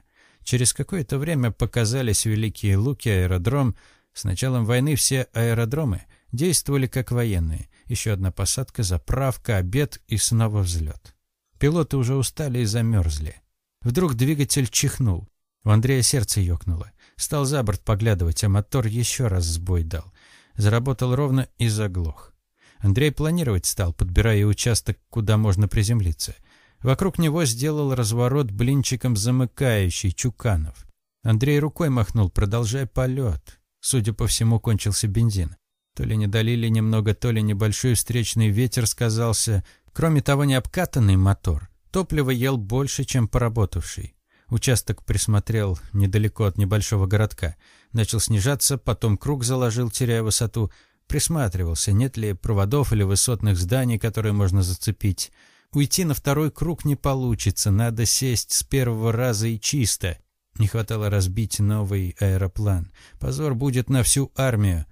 [SPEAKER 1] Через какое-то время показались великие луки, аэродром. С началом войны все аэродромы действовали как военные. Еще одна посадка, заправка, обед и снова взлет. Пилоты уже устали и замерзли. Вдруг двигатель чихнул. У Андрея сердце ёкнуло. Стал за борт поглядывать, а мотор еще раз сбой дал. Заработал ровно и заглох. Андрей планировать стал, подбирая участок, куда можно приземлиться. Вокруг него сделал разворот блинчиком замыкающий Чуканов. Андрей рукой махнул, продолжая полет. Судя по всему, кончился бензин. То ли не долили немного, то ли небольшой встречный ветер сказался. Кроме того, необкатанный мотор Топливо ел больше, чем поработавший. Участок присмотрел недалеко от небольшого городка. Начал снижаться, потом круг заложил, теряя высоту. Присматривался, нет ли проводов или высотных зданий, которые можно зацепить. Уйти на второй круг не получится, надо сесть с первого раза и чисто. Не хватало разбить новый аэроплан. Позор будет на всю армию.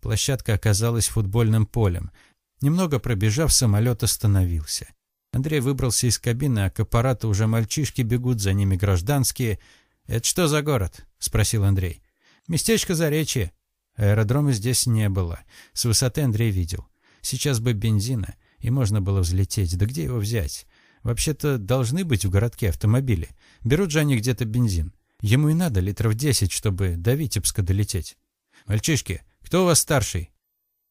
[SPEAKER 1] Площадка оказалась футбольным полем. Немного пробежав, самолет остановился. Андрей выбрался из кабины, а к аппарату уже мальчишки бегут, за ними гражданские. «Это что за город?» — спросил Андрей. «Местечко Заречье». Аэродрома здесь не было. С высоты Андрей видел. Сейчас бы бензина, и можно было взлететь. Да где его взять? Вообще-то должны быть в городке автомобили. Берут же они где-то бензин. Ему и надо литров десять, чтобы до Витебска долететь. «Мальчишки, кто у вас старший?»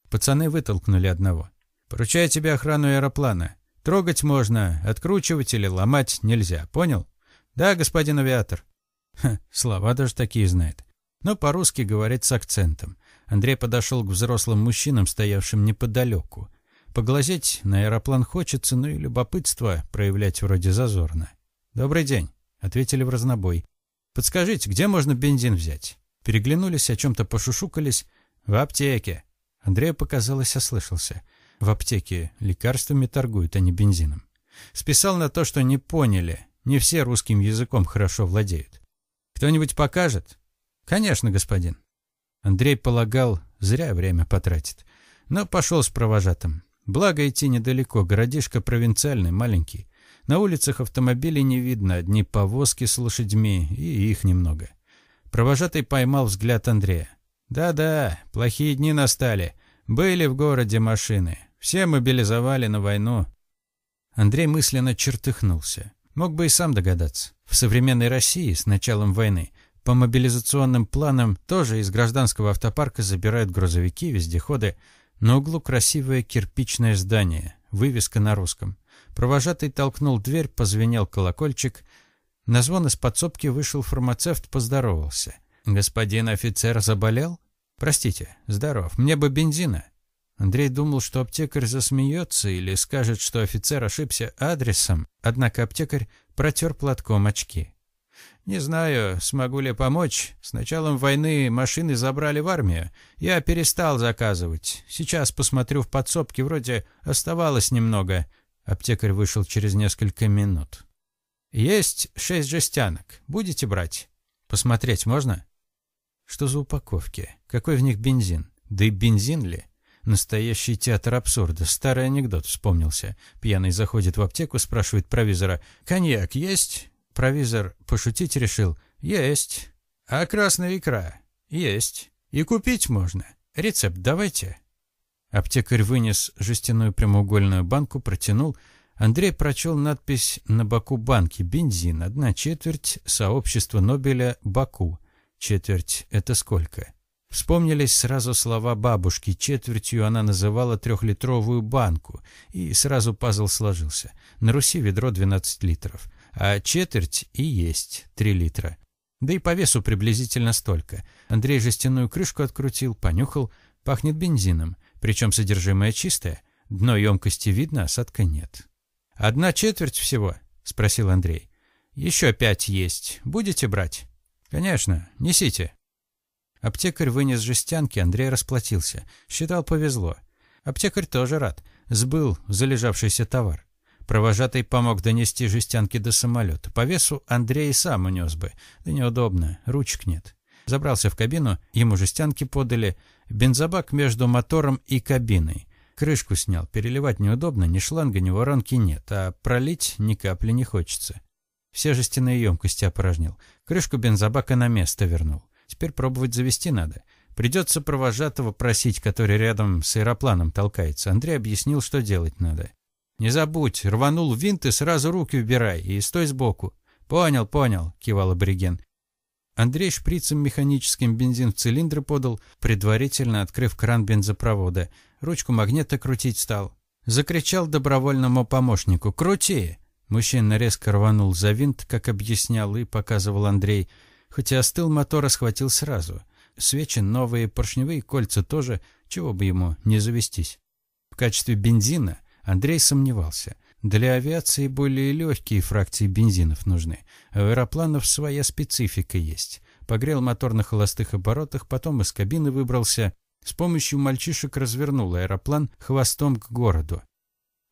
[SPEAKER 1] Пацаны вытолкнули одного. «Поручаю тебе охрану аэроплана. Трогать можно, откручивать или ломать нельзя, понял? Да, господин авиатор. Ха, слова даже такие знает. Но по-русски говорит с акцентом. Андрей подошел к взрослым мужчинам, стоявшим неподалеку. Поглазеть на аэроплан хочется, но и любопытство проявлять вроде зазорно. «Добрый день», — ответили в разнобой. «Подскажите, где можно бензин взять?» Переглянулись, о чем-то пошушукались. «В аптеке». Андрею показалось, ослышался. В аптеке лекарствами торгуют, а не бензином. Списал на то, что не поняли. Не все русским языком хорошо владеют. Кто-нибудь покажет? Конечно, господин. Андрей полагал, зря время потратит. Но пошел с провожатым. Благо идти недалеко, городишко провинциальный, маленький. На улицах автомобилей не видно, одни повозки с лошадьми, и их немного. Провожатый поймал взгляд Андрея. «Да-да, плохие дни настали. Были в городе машины. Все мобилизовали на войну. Андрей мысленно чертыхнулся. Мог бы и сам догадаться. В современной России с началом войны по мобилизационным планам тоже из гражданского автопарка забирают грузовики, вездеходы. На углу красивое кирпичное здание, вывеска на русском. Провожатый толкнул дверь, позвенел колокольчик. На звон из подсобки вышел фармацевт, поздоровался. «Господин офицер заболел?» «Простите, здоров. Мне бы бензина». Андрей думал, что аптекарь засмеется или скажет, что офицер ошибся адресом, однако аптекарь протер платком очки. «Не знаю, смогу ли помочь. С началом войны машины забрали в армию. Я перестал заказывать. Сейчас посмотрю в подсобке, вроде оставалось немного». Аптекарь вышел через несколько минут. «Есть шесть жестянок. Будете брать? Посмотреть можно?» Что за упаковки? Какой в них бензин? Да и бензин ли? Настоящий театр абсурда. Старый анекдот вспомнился. Пьяный заходит в аптеку, спрашивает провизора. «Коньяк есть?» Провизор пошутить решил. «Есть». А красная икра? Есть. И купить можно. Рецепт давайте. Аптекарь вынес жестяную прямоугольную банку, протянул. Андрей прочел надпись на боку банки «Бензин. Одна четверть. Сообщество Нобеля. Баку». Четверть — это сколько? Вспомнились сразу слова бабушки. Четвертью она называла трехлитровую банку. И сразу пазл сложился. На Руси ведро 12 литров. А четверть и есть 3 литра. Да и по весу приблизительно столько. Андрей жестяную крышку открутил, понюхал. Пахнет бензином. Причем содержимое чистое. Дно емкости видно, осадка нет. «Одна четверть всего?» — спросил Андрей. «Еще пять есть. Будете брать?» «Конечно. Несите». Аптекарь вынес жестянки, Андрей расплатился. Считал, повезло. Аптекарь тоже рад. Сбыл залежавшийся товар. Провожатый помог донести жестянки до самолета. По весу Андрей сам унес бы. Да неудобно, ручек нет. Забрался в кабину, ему жестянки подали. Бензобак между мотором и кабиной. Крышку снял, переливать неудобно, ни шланга, ни воронки нет, а пролить ни капли не хочется. Все жестяные емкости опорожнил. Крышку бензобака на место вернул. Теперь пробовать завести надо. Придется провожатого просить, который рядом с аэропланом толкается. Андрей объяснил, что делать надо. «Не забудь, рванул винт и сразу руки убирай, и стой сбоку». «Понял, понял», — кивал абориген. Андрей шприцем механическим бензин в цилиндры подал, предварительно открыв кран бензопровода. Ручку магнета крутить стал. Закричал добровольному помощнику «Крути!». Мужчина резко рванул за винт, как объяснял и показывал Андрей. Хотя остыл мотор, схватил сразу. Свечи новые, поршневые кольца тоже, чего бы ему не завестись. В качестве бензина Андрей сомневался. Для авиации более легкие фракции бензинов нужны. У аэропланов своя специфика есть. Погрел мотор на холостых оборотах, потом из кабины выбрался. С помощью мальчишек развернул аэроплан хвостом к городу.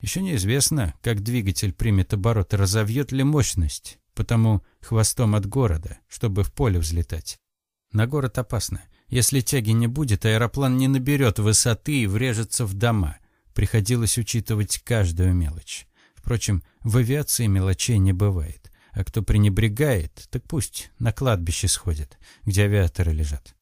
[SPEAKER 1] Еще неизвестно, как двигатель примет обороты, разовьет ли мощность, потому хвостом от города, чтобы в поле взлетать. На город опасно. Если тяги не будет, аэроплан не наберет высоты и врежется в дома. Приходилось учитывать каждую мелочь. Впрочем, в авиации мелочей не бывает. А кто пренебрегает, так пусть на кладбище сходит, где авиаторы лежат.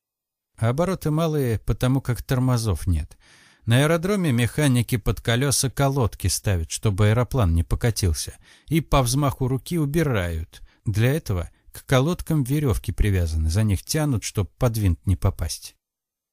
[SPEAKER 1] А обороты малые, потому как тормозов нет. На аэродроме механики под колеса колодки ставят, чтобы аэроплан не покатился, и по взмаху руки убирают. Для этого к колодкам веревки привязаны, за них тянут, чтобы под винт не попасть.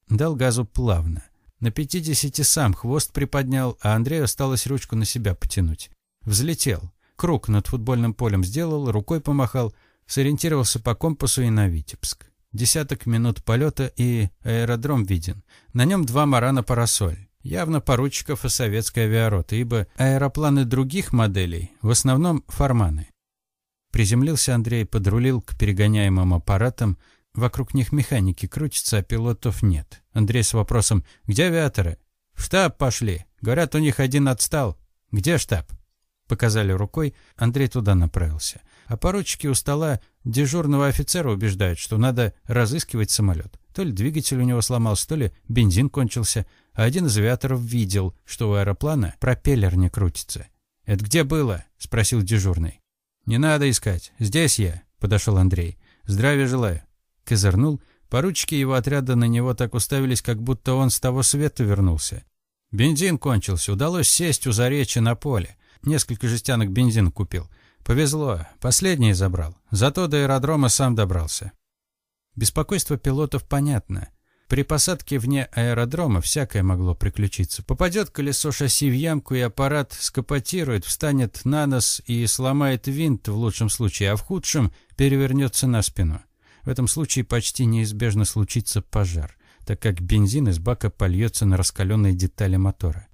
[SPEAKER 1] Дал газу плавно. На пятидесяти сам хвост приподнял, а Андрею осталось ручку на себя потянуть. Взлетел. Круг над футбольным полем сделал, рукой помахал, сориентировался по компасу и на Витебск. Десяток минут полета и аэродром виден. На нем два марана парасоль. Явно поручиков и советской авиароты, ибо аэропланы других моделей в основном форманы. Приземлился Андрей, подрулил к перегоняемым аппаратам. Вокруг них механики крутятся, а пилотов нет. Андрей с вопросом «Где авиаторы?» «В штаб пошли. Говорят, у них один отстал». «Где штаб?» Показали рукой, Андрей туда направился. А поручики у стола дежурного офицера убеждают, что надо разыскивать самолет. То ли двигатель у него сломался, то ли бензин кончился. А один из авиаторов видел, что у аэроплана пропеллер не крутится. «Это где было?» – спросил дежурный. «Не надо искать. Здесь я», – подошел Андрей. «Здравия желаю». Козырнул. Поручики его отряда на него так уставились, как будто он с того света вернулся. Бензин кончился. Удалось сесть у заречья на поле. Несколько жестянок бензина купил. Повезло, последний забрал. Зато до аэродрома сам добрался. Беспокойство пилотов понятно. При посадке вне аэродрома всякое могло приключиться. Попадет колесо шасси в ямку, и аппарат скопотирует, встанет на нос и сломает винт в лучшем случае, а в худшем перевернется на спину. В этом случае почти неизбежно случится пожар, так как бензин из бака польется на раскаленные детали мотора.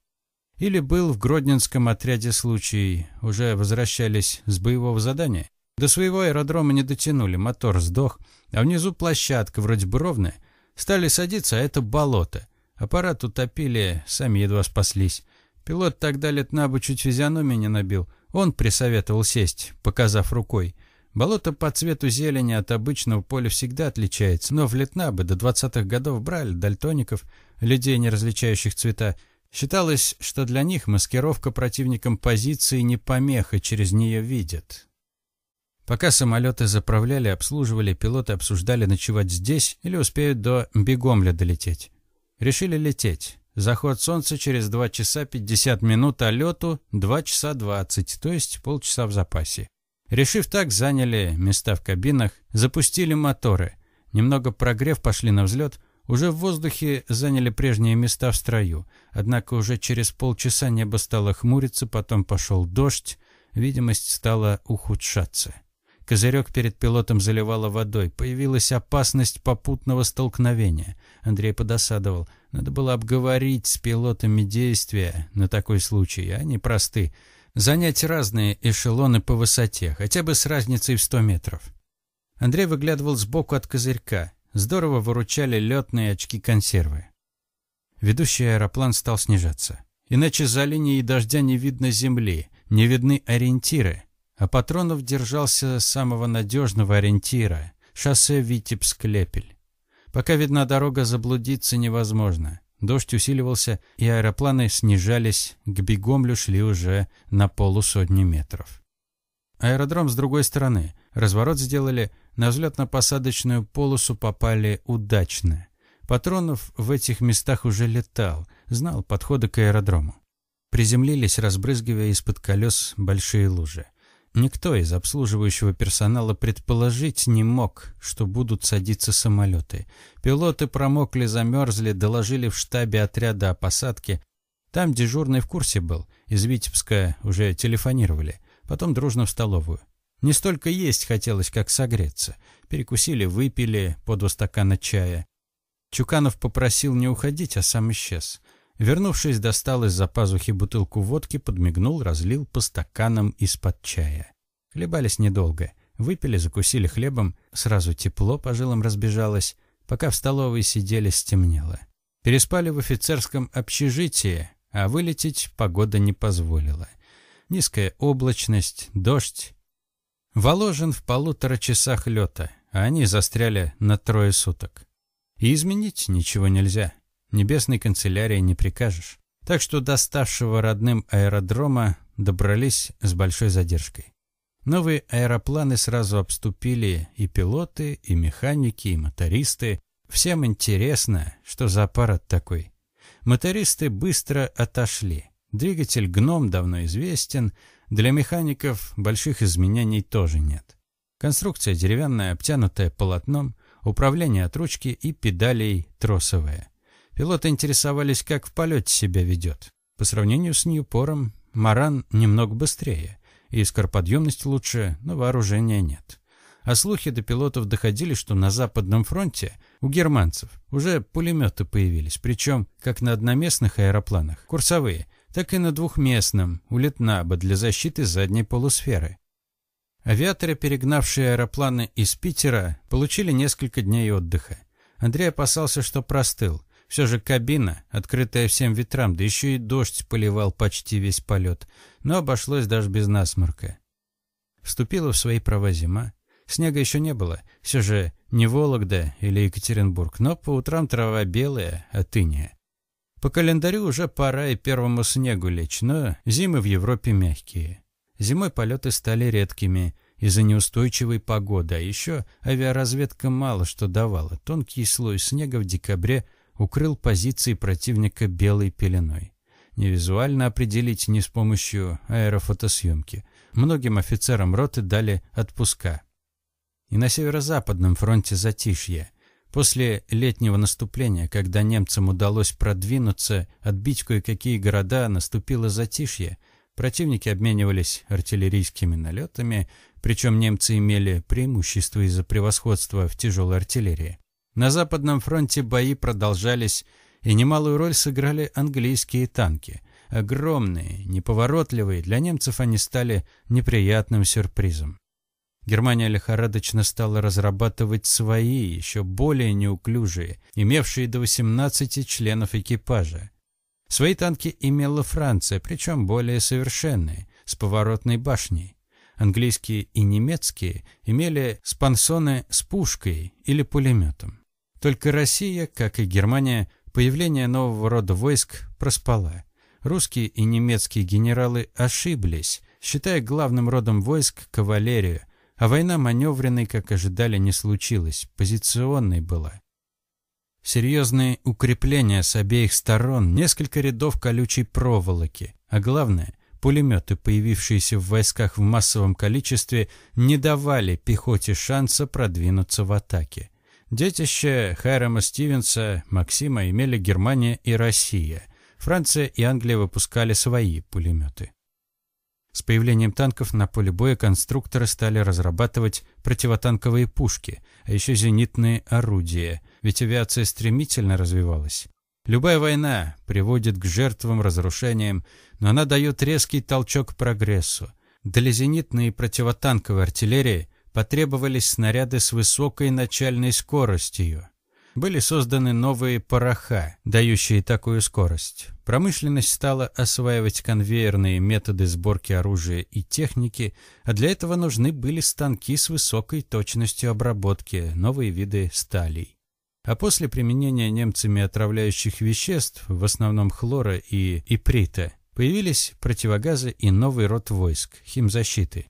[SPEAKER 1] Или был в Гродненском отряде случай, уже возвращались с боевого задания. До своего аэродрома не дотянули, мотор сдох, а внизу площадка, вроде бы ровная. Стали садиться, а это болото. Аппарат утопили, сами едва спаслись. Пилот тогда лет на бы чуть физиономию не набил. Он присоветовал сесть, показав рукой. Болото по цвету зелени от обычного поля всегда отличается, но в Летнабы до двадцатых годов брали дальтоников, людей, не различающих цвета, Считалось, что для них маскировка противникам позиции не помеха, через нее видят. Пока самолеты заправляли, обслуживали, пилоты обсуждали ночевать здесь или успеют до Бегомля долететь. Решили лететь. Заход солнца через 2 часа 50 минут, а лету 2 часа 20, то есть полчаса в запасе. Решив так, заняли места в кабинах, запустили моторы. Немного прогрев, пошли на взлет. Уже в воздухе заняли прежние места в строю. Однако уже через полчаса небо стало хмуриться, потом пошел дождь, видимость стала ухудшаться. Козырек перед пилотом заливало водой. Появилась опасность попутного столкновения. Андрей подосадовал. Надо было обговорить с пилотами действия на такой случай. Они просты. Занять разные эшелоны по высоте, хотя бы с разницей в 100 метров. Андрей выглядывал сбоку от козырька. Здорово выручали летные очки-консервы. Ведущий аэроплан стал снижаться. Иначе за линией дождя не видно земли, не видны ориентиры. А Патронов держался самого надежного ориентира – шоссе Витебск-Лепель. Пока видна дорога, заблудиться невозможно. Дождь усиливался, и аэропланы снижались, к бегомлю шли уже на полусотни метров. Аэродром с другой стороны. Разворот сделали, на взлетно-посадочную полосу попали удачно. Патронов в этих местах уже летал, знал подходы к аэродрому. Приземлились, разбрызгивая из-под колес большие лужи. Никто из обслуживающего персонала предположить не мог, что будут садиться самолеты. Пилоты промокли, замерзли, доложили в штабе отряда о посадке. Там дежурный в курсе был, из Витебска уже телефонировали. Потом дружно в столовую. Не столько есть хотелось, как согреться. Перекусили, выпили по два стакана чая. Чуканов попросил не уходить, а сам исчез. Вернувшись, достал из-за пазухи бутылку водки, подмигнул, разлил по стаканам из-под чая. Хлебались недолго. Выпили, закусили хлебом, сразу тепло по жилам разбежалось. Пока в столовой сидели, стемнело. Переспали в офицерском общежитии, а вылететь погода не позволила. Низкая облачность, дождь. Воложен в полутора часах лета, а они застряли на трое суток. И изменить ничего нельзя. Небесной канцелярии не прикажешь. Так что до ставшего родным аэродрома добрались с большой задержкой. Новые аэропланы сразу обступили и пилоты, и механики, и мотористы. Всем интересно, что за аппарат такой. Мотористы быстро отошли. Двигатель «Гном» давно известен. Для механиков больших изменений тоже нет. Конструкция деревянная, обтянутая полотном, управление от ручки и педалей тросовое. Пилоты интересовались, как в полете себя ведет. По сравнению с Ньюпором, Маран немного быстрее. И скороподъемность лучше, но вооружения нет. А слухи до пилотов доходили, что на Западном фронте у германцев уже пулеметы появились, причем как на одноместных аэропланах, курсовые, так и на двухместном, у Летнаба для защиты задней полусферы. Авиаторы, перегнавшие аэропланы из Питера, получили несколько дней отдыха. Андрей опасался, что простыл – все же кабина, открытая всем ветрам, да еще и дождь поливал почти весь полет, но обошлось даже без насморка. Вступила в свои права зима. Снега еще не было, все же не Вологда или Екатеринбург, но по утрам трава белая, а тыния. По календарю уже пора и первому снегу лечь, но зимы в Европе мягкие. Зимой полеты стали редкими из-за неустойчивой погоды, а еще авиаразведка мало что давала. Тонкий слой снега в декабре укрыл позиции противника белой пеленой. Не визуально определить, ни с помощью аэрофотосъемки. Многим офицерам роты дали отпуска. И на северо-западном фронте затишье. После летнего наступления, когда немцам удалось продвинуться, отбить кое-какие города, наступило затишье. Противники обменивались артиллерийскими налетами, причем немцы имели преимущество из-за превосходства в тяжелой артиллерии. На Западном фронте бои продолжались, и немалую роль сыграли английские танки. Огромные, неповоротливые, для немцев они стали неприятным сюрпризом. Германия лихорадочно стала разрабатывать свои, еще более неуклюжие, имевшие до 18 членов экипажа. Свои танки имела Франция, причем более совершенные, с поворотной башней. Английские и немецкие имели спансоны с пушкой или пулеметом. Только Россия, как и Германия, появление нового рода войск проспала. Русские и немецкие генералы ошиблись, считая главным родом войск кавалерию. А война маневренной, как ожидали, не случилась, позиционной была. Серьезные укрепления с обеих сторон, несколько рядов колючей проволоки, а главное, пулеметы, появившиеся в войсках в массовом количестве, не давали пехоте шанса продвинуться в атаке. Детище Хайрама Стивенса, Максима имели Германия и Россия. Франция и Англия выпускали свои пулеметы. С появлением танков на поле боя конструкторы стали разрабатывать противотанковые пушки, а еще зенитные орудия, ведь авиация стремительно развивалась. Любая война приводит к жертвам, разрушениям, но она дает резкий толчок прогрессу. Для зенитной и противотанковой артиллерии потребовались снаряды с высокой начальной скоростью были созданы новые пороха, дающие такую скорость. Промышленность стала осваивать конвейерные методы сборки оружия и техники, а для этого нужны были станки с высокой точностью обработки, новые виды сталей. А после применения немцами отравляющих веществ, в основном хлора и иприта, появились противогазы и новый род войск – химзащиты.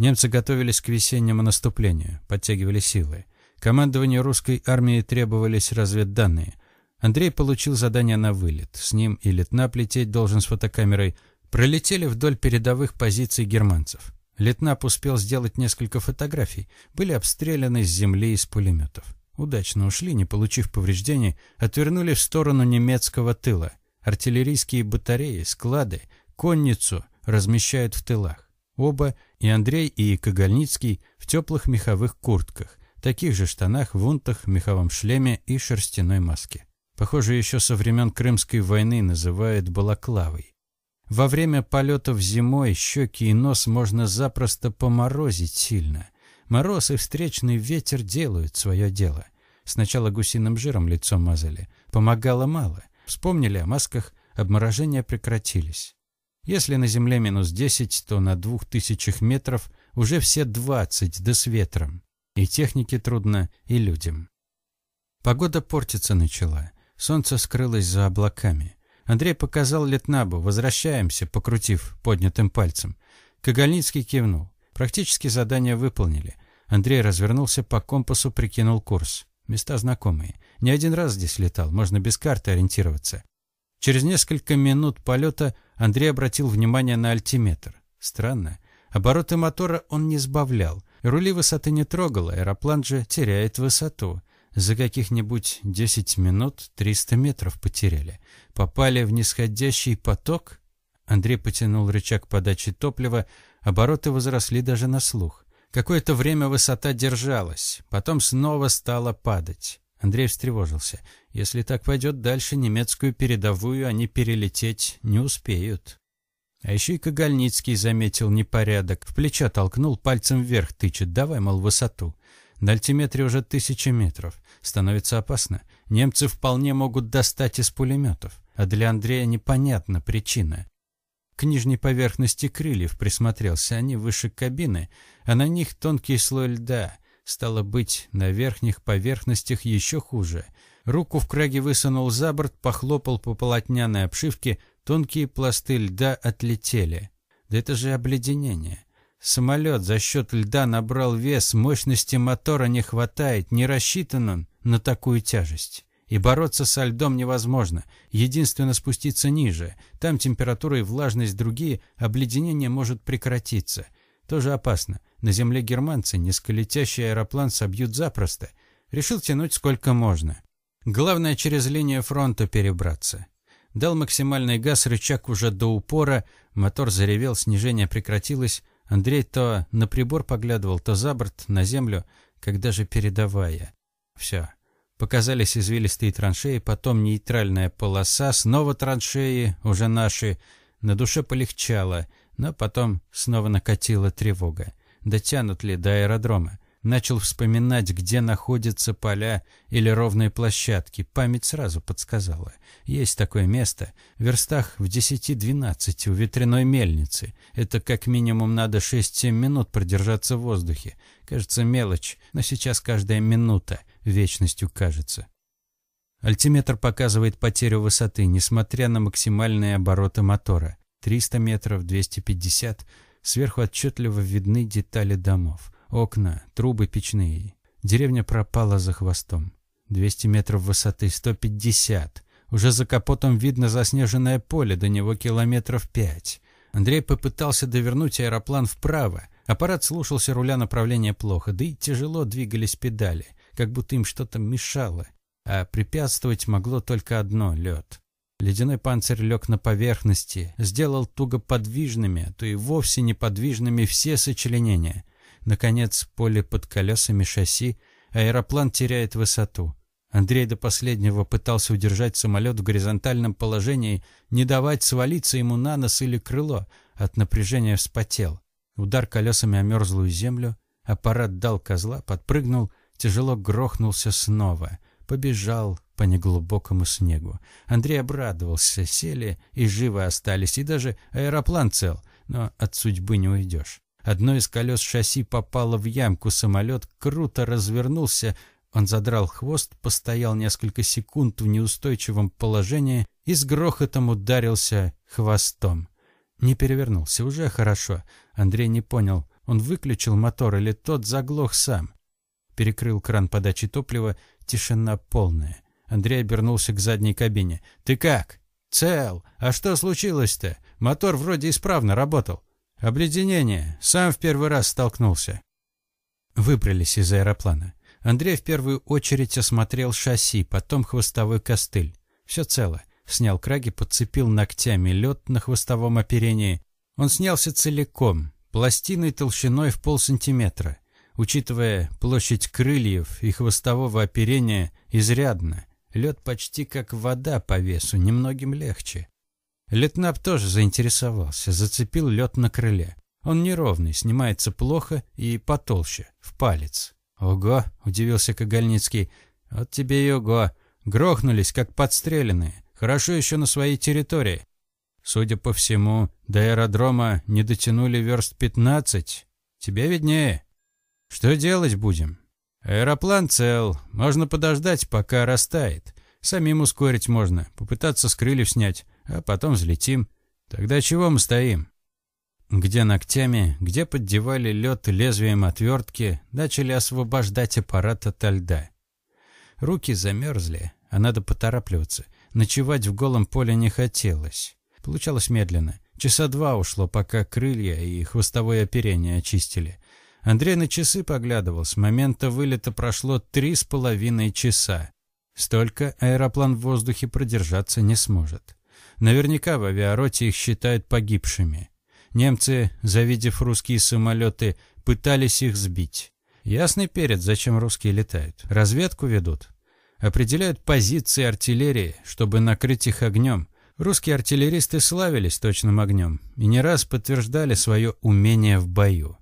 [SPEAKER 1] Немцы готовились к весеннему наступлению, подтягивали силы. Командованию русской армии требовались разведданные. Андрей получил задание на вылет. С ним и Летнап лететь должен с фотокамерой. Пролетели вдоль передовых позиций германцев. Летнап успел сделать несколько фотографий. Были обстреляны с земли из пулеметов. Удачно ушли, не получив повреждений, отвернули в сторону немецкого тыла. Артиллерийские батареи, склады, конницу размещают в тылах. Оба, и Андрей, и Кагальницкий, в теплых меховых куртках таких же штанах, вунтах, меховом шлеме и шерстяной маске. Похоже, еще со времен Крымской войны называют балаклавой. Во время полетов зимой щеки и нос можно запросто поморозить сильно. Мороз и встречный ветер делают свое дело. Сначала гусиным жиром лицо мазали. Помогало мало. Вспомнили о масках, обморожения прекратились. Если на земле минус 10, то на двух тысячах метров уже все 20, да с ветром. И технике трудно, и людям. Погода портиться начала. Солнце скрылось за облаками. Андрей показал Летнабу «Возвращаемся», покрутив поднятым пальцем. Кагальницкий кивнул. Практически задание выполнили. Андрей развернулся по компасу, прикинул курс. Места знакомые. Не один раз здесь летал, можно без карты ориентироваться. Через несколько минут полета Андрей обратил внимание на альтиметр. Странно. Обороты мотора он не сбавлял. Рули высоты не трогал, аэроплан же теряет высоту. За каких-нибудь 10 минут 300 метров потеряли. Попали в нисходящий поток. Андрей потянул рычаг подачи топлива, обороты возросли даже на слух. Какое-то время высота держалась, потом снова стала падать. Андрей встревожился. Если так пойдет дальше, немецкую передовую они перелететь не успеют. А еще и Кагальницкий заметил непорядок. В плечо толкнул, пальцем вверх тычет. Давай, мол, высоту. На альтиметре уже тысяча метров. Становится опасно. Немцы вполне могут достать из пулеметов. А для Андрея непонятна причина. К нижней поверхности крыльев присмотрелся. Они выше кабины, а на них тонкий слой льда. Стало быть, на верхних поверхностях еще хуже. Руку в краге высунул за борт, похлопал по полотняной обшивке, Тонкие пласты льда отлетели. Да это же обледенение. Самолет за счет льда набрал вес, мощности мотора не хватает, не рассчитан он на такую тяжесть. И бороться со льдом невозможно. Единственно спуститься ниже. Там температура и влажность другие, обледенение может прекратиться. Тоже опасно. На земле германцы низколетящий аэроплан собьют запросто. Решил тянуть сколько можно. Главное через линию фронта перебраться. Дал максимальный газ, рычаг уже до упора, мотор заревел, снижение прекратилось. Андрей то на прибор поглядывал, то за борт, на землю, когда же передовая. Все. Показались извилистые траншеи, потом нейтральная полоса, снова траншеи, уже наши. На душе полегчало, но потом снова накатила тревога. Дотянут ли до аэродрома? Начал вспоминать, где находятся поля или ровные площадки. Память сразу подсказала. Есть такое место, в верстах в 10-12 у ветряной мельницы. Это как минимум надо 6-7 минут продержаться в воздухе. Кажется, мелочь, но сейчас каждая минута вечностью кажется. Альтиметр показывает потерю высоты, несмотря на максимальные обороты мотора. 300 метров, 250. Сверху отчетливо видны детали домов. Окна, трубы печные. Деревня пропала за хвостом. 200 метров высоты, 150. Уже за капотом видно заснеженное поле, до него километров пять. Андрей попытался довернуть аэроплан вправо. Аппарат слушался руля направления плохо, да и тяжело двигались педали, как будто им что-то мешало. А препятствовать могло только одно — лед. Ледяной панцирь лег на поверхности, сделал туго подвижными, а то и вовсе неподвижными все сочленения. Наконец, поле под колесами шасси, аэроплан теряет высоту. Андрей до последнего пытался удержать самолет в горизонтальном положении, не давать свалиться ему на нос или крыло. От напряжения вспотел. Удар колесами о мерзлую землю. Аппарат дал козла, подпрыгнул, тяжело грохнулся снова. Побежал по неглубокому снегу. Андрей обрадовался, сели и живо остались, и даже аэроплан цел, но от судьбы не уйдешь. Одно из колес шасси попало в ямку, самолет круто развернулся, он задрал хвост, постоял несколько секунд в неустойчивом положении и с грохотом ударился хвостом. Не перевернулся, уже хорошо. Андрей не понял, он выключил мотор или тот заглох сам. Перекрыл кран подачи топлива, тишина полная. Андрей обернулся к задней кабине. «Ты как?» «Цел. А что случилось-то? Мотор вроде исправно работал». «Обледенение. Сам в первый раз столкнулся». Выбрались из аэроплана. Андрей в первую очередь осмотрел шасси, потом хвостовой костыль. Все цело. Снял краги, подцепил ногтями лед на хвостовом оперении. Он снялся целиком, пластиной толщиной в полсантиметра. Учитывая площадь крыльев и хвостового оперения, изрядно. Лед почти как вода по весу, немногим легче. Летнап тоже заинтересовался, зацепил лед на крыле. Он неровный, снимается плохо и потолще, в палец. «Ого!» — удивился Кагальницкий. «Вот тебе и ого! Грохнулись, как подстреленные. Хорошо еще на своей территории. Судя по всему, до аэродрома не дотянули верст пятнадцать. Тебе виднее. Что делать будем? Аэроплан цел. Можно подождать, пока растает. Самим ускорить можно, попытаться с крыльев снять, а потом взлетим. Тогда чего мы стоим? где ногтями, где поддевали лед лезвием отвертки, начали освобождать аппарат от льда. Руки замерзли, а надо поторапливаться. Ночевать в голом поле не хотелось. Получалось медленно. Часа два ушло, пока крылья и хвостовое оперение очистили. Андрей на часы поглядывал. С момента вылета прошло три с половиной часа. Столько аэроплан в воздухе продержаться не сможет. Наверняка в авиароте их считают погибшими. Немцы, завидев русские самолеты, пытались их сбить. Ясный перед, зачем русские летают. Разведку ведут. Определяют позиции артиллерии, чтобы накрыть их огнем. Русские артиллеристы славились точным огнем и не раз подтверждали свое умение в бою.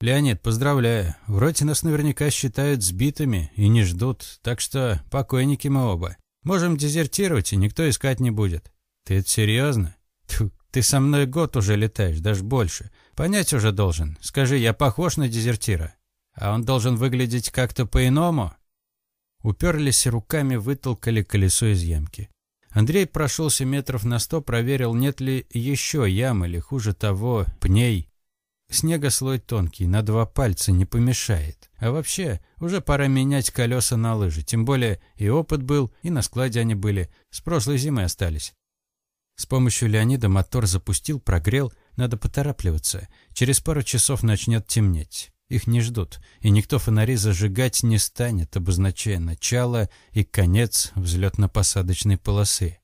[SPEAKER 1] «Леонид, поздравляю. В роте нас наверняка считают сбитыми и не ждут, так что покойники мы оба. Можем дезертировать, и никто искать не будет». «Ты это серьезно?» Ты со мной год уже летаешь, даже больше. Понять уже должен. Скажи, я похож на дезертира? А он должен выглядеть как-то по-иному?» Уперлись руками, вытолкали колесо из ямки. Андрей прошелся метров на сто, проверил, нет ли еще ям или, хуже того, пней. Снега слой тонкий, на два пальца не помешает. А вообще, уже пора менять колеса на лыжи. Тем более и опыт был, и на складе они были. С прошлой зимы остались. С помощью Леонида мотор запустил, прогрел. Надо поторапливаться. Через пару часов начнет темнеть. Их не ждут, и никто фонари зажигать не станет, обозначая начало и конец взлетно-посадочной полосы.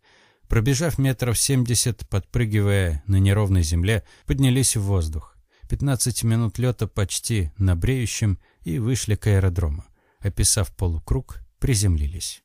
[SPEAKER 1] Пробежав метров семьдесят, подпрыгивая на неровной земле, поднялись в воздух. Пятнадцать минут лета почти на бреющем и вышли к аэродрому. Описав полукруг, приземлились.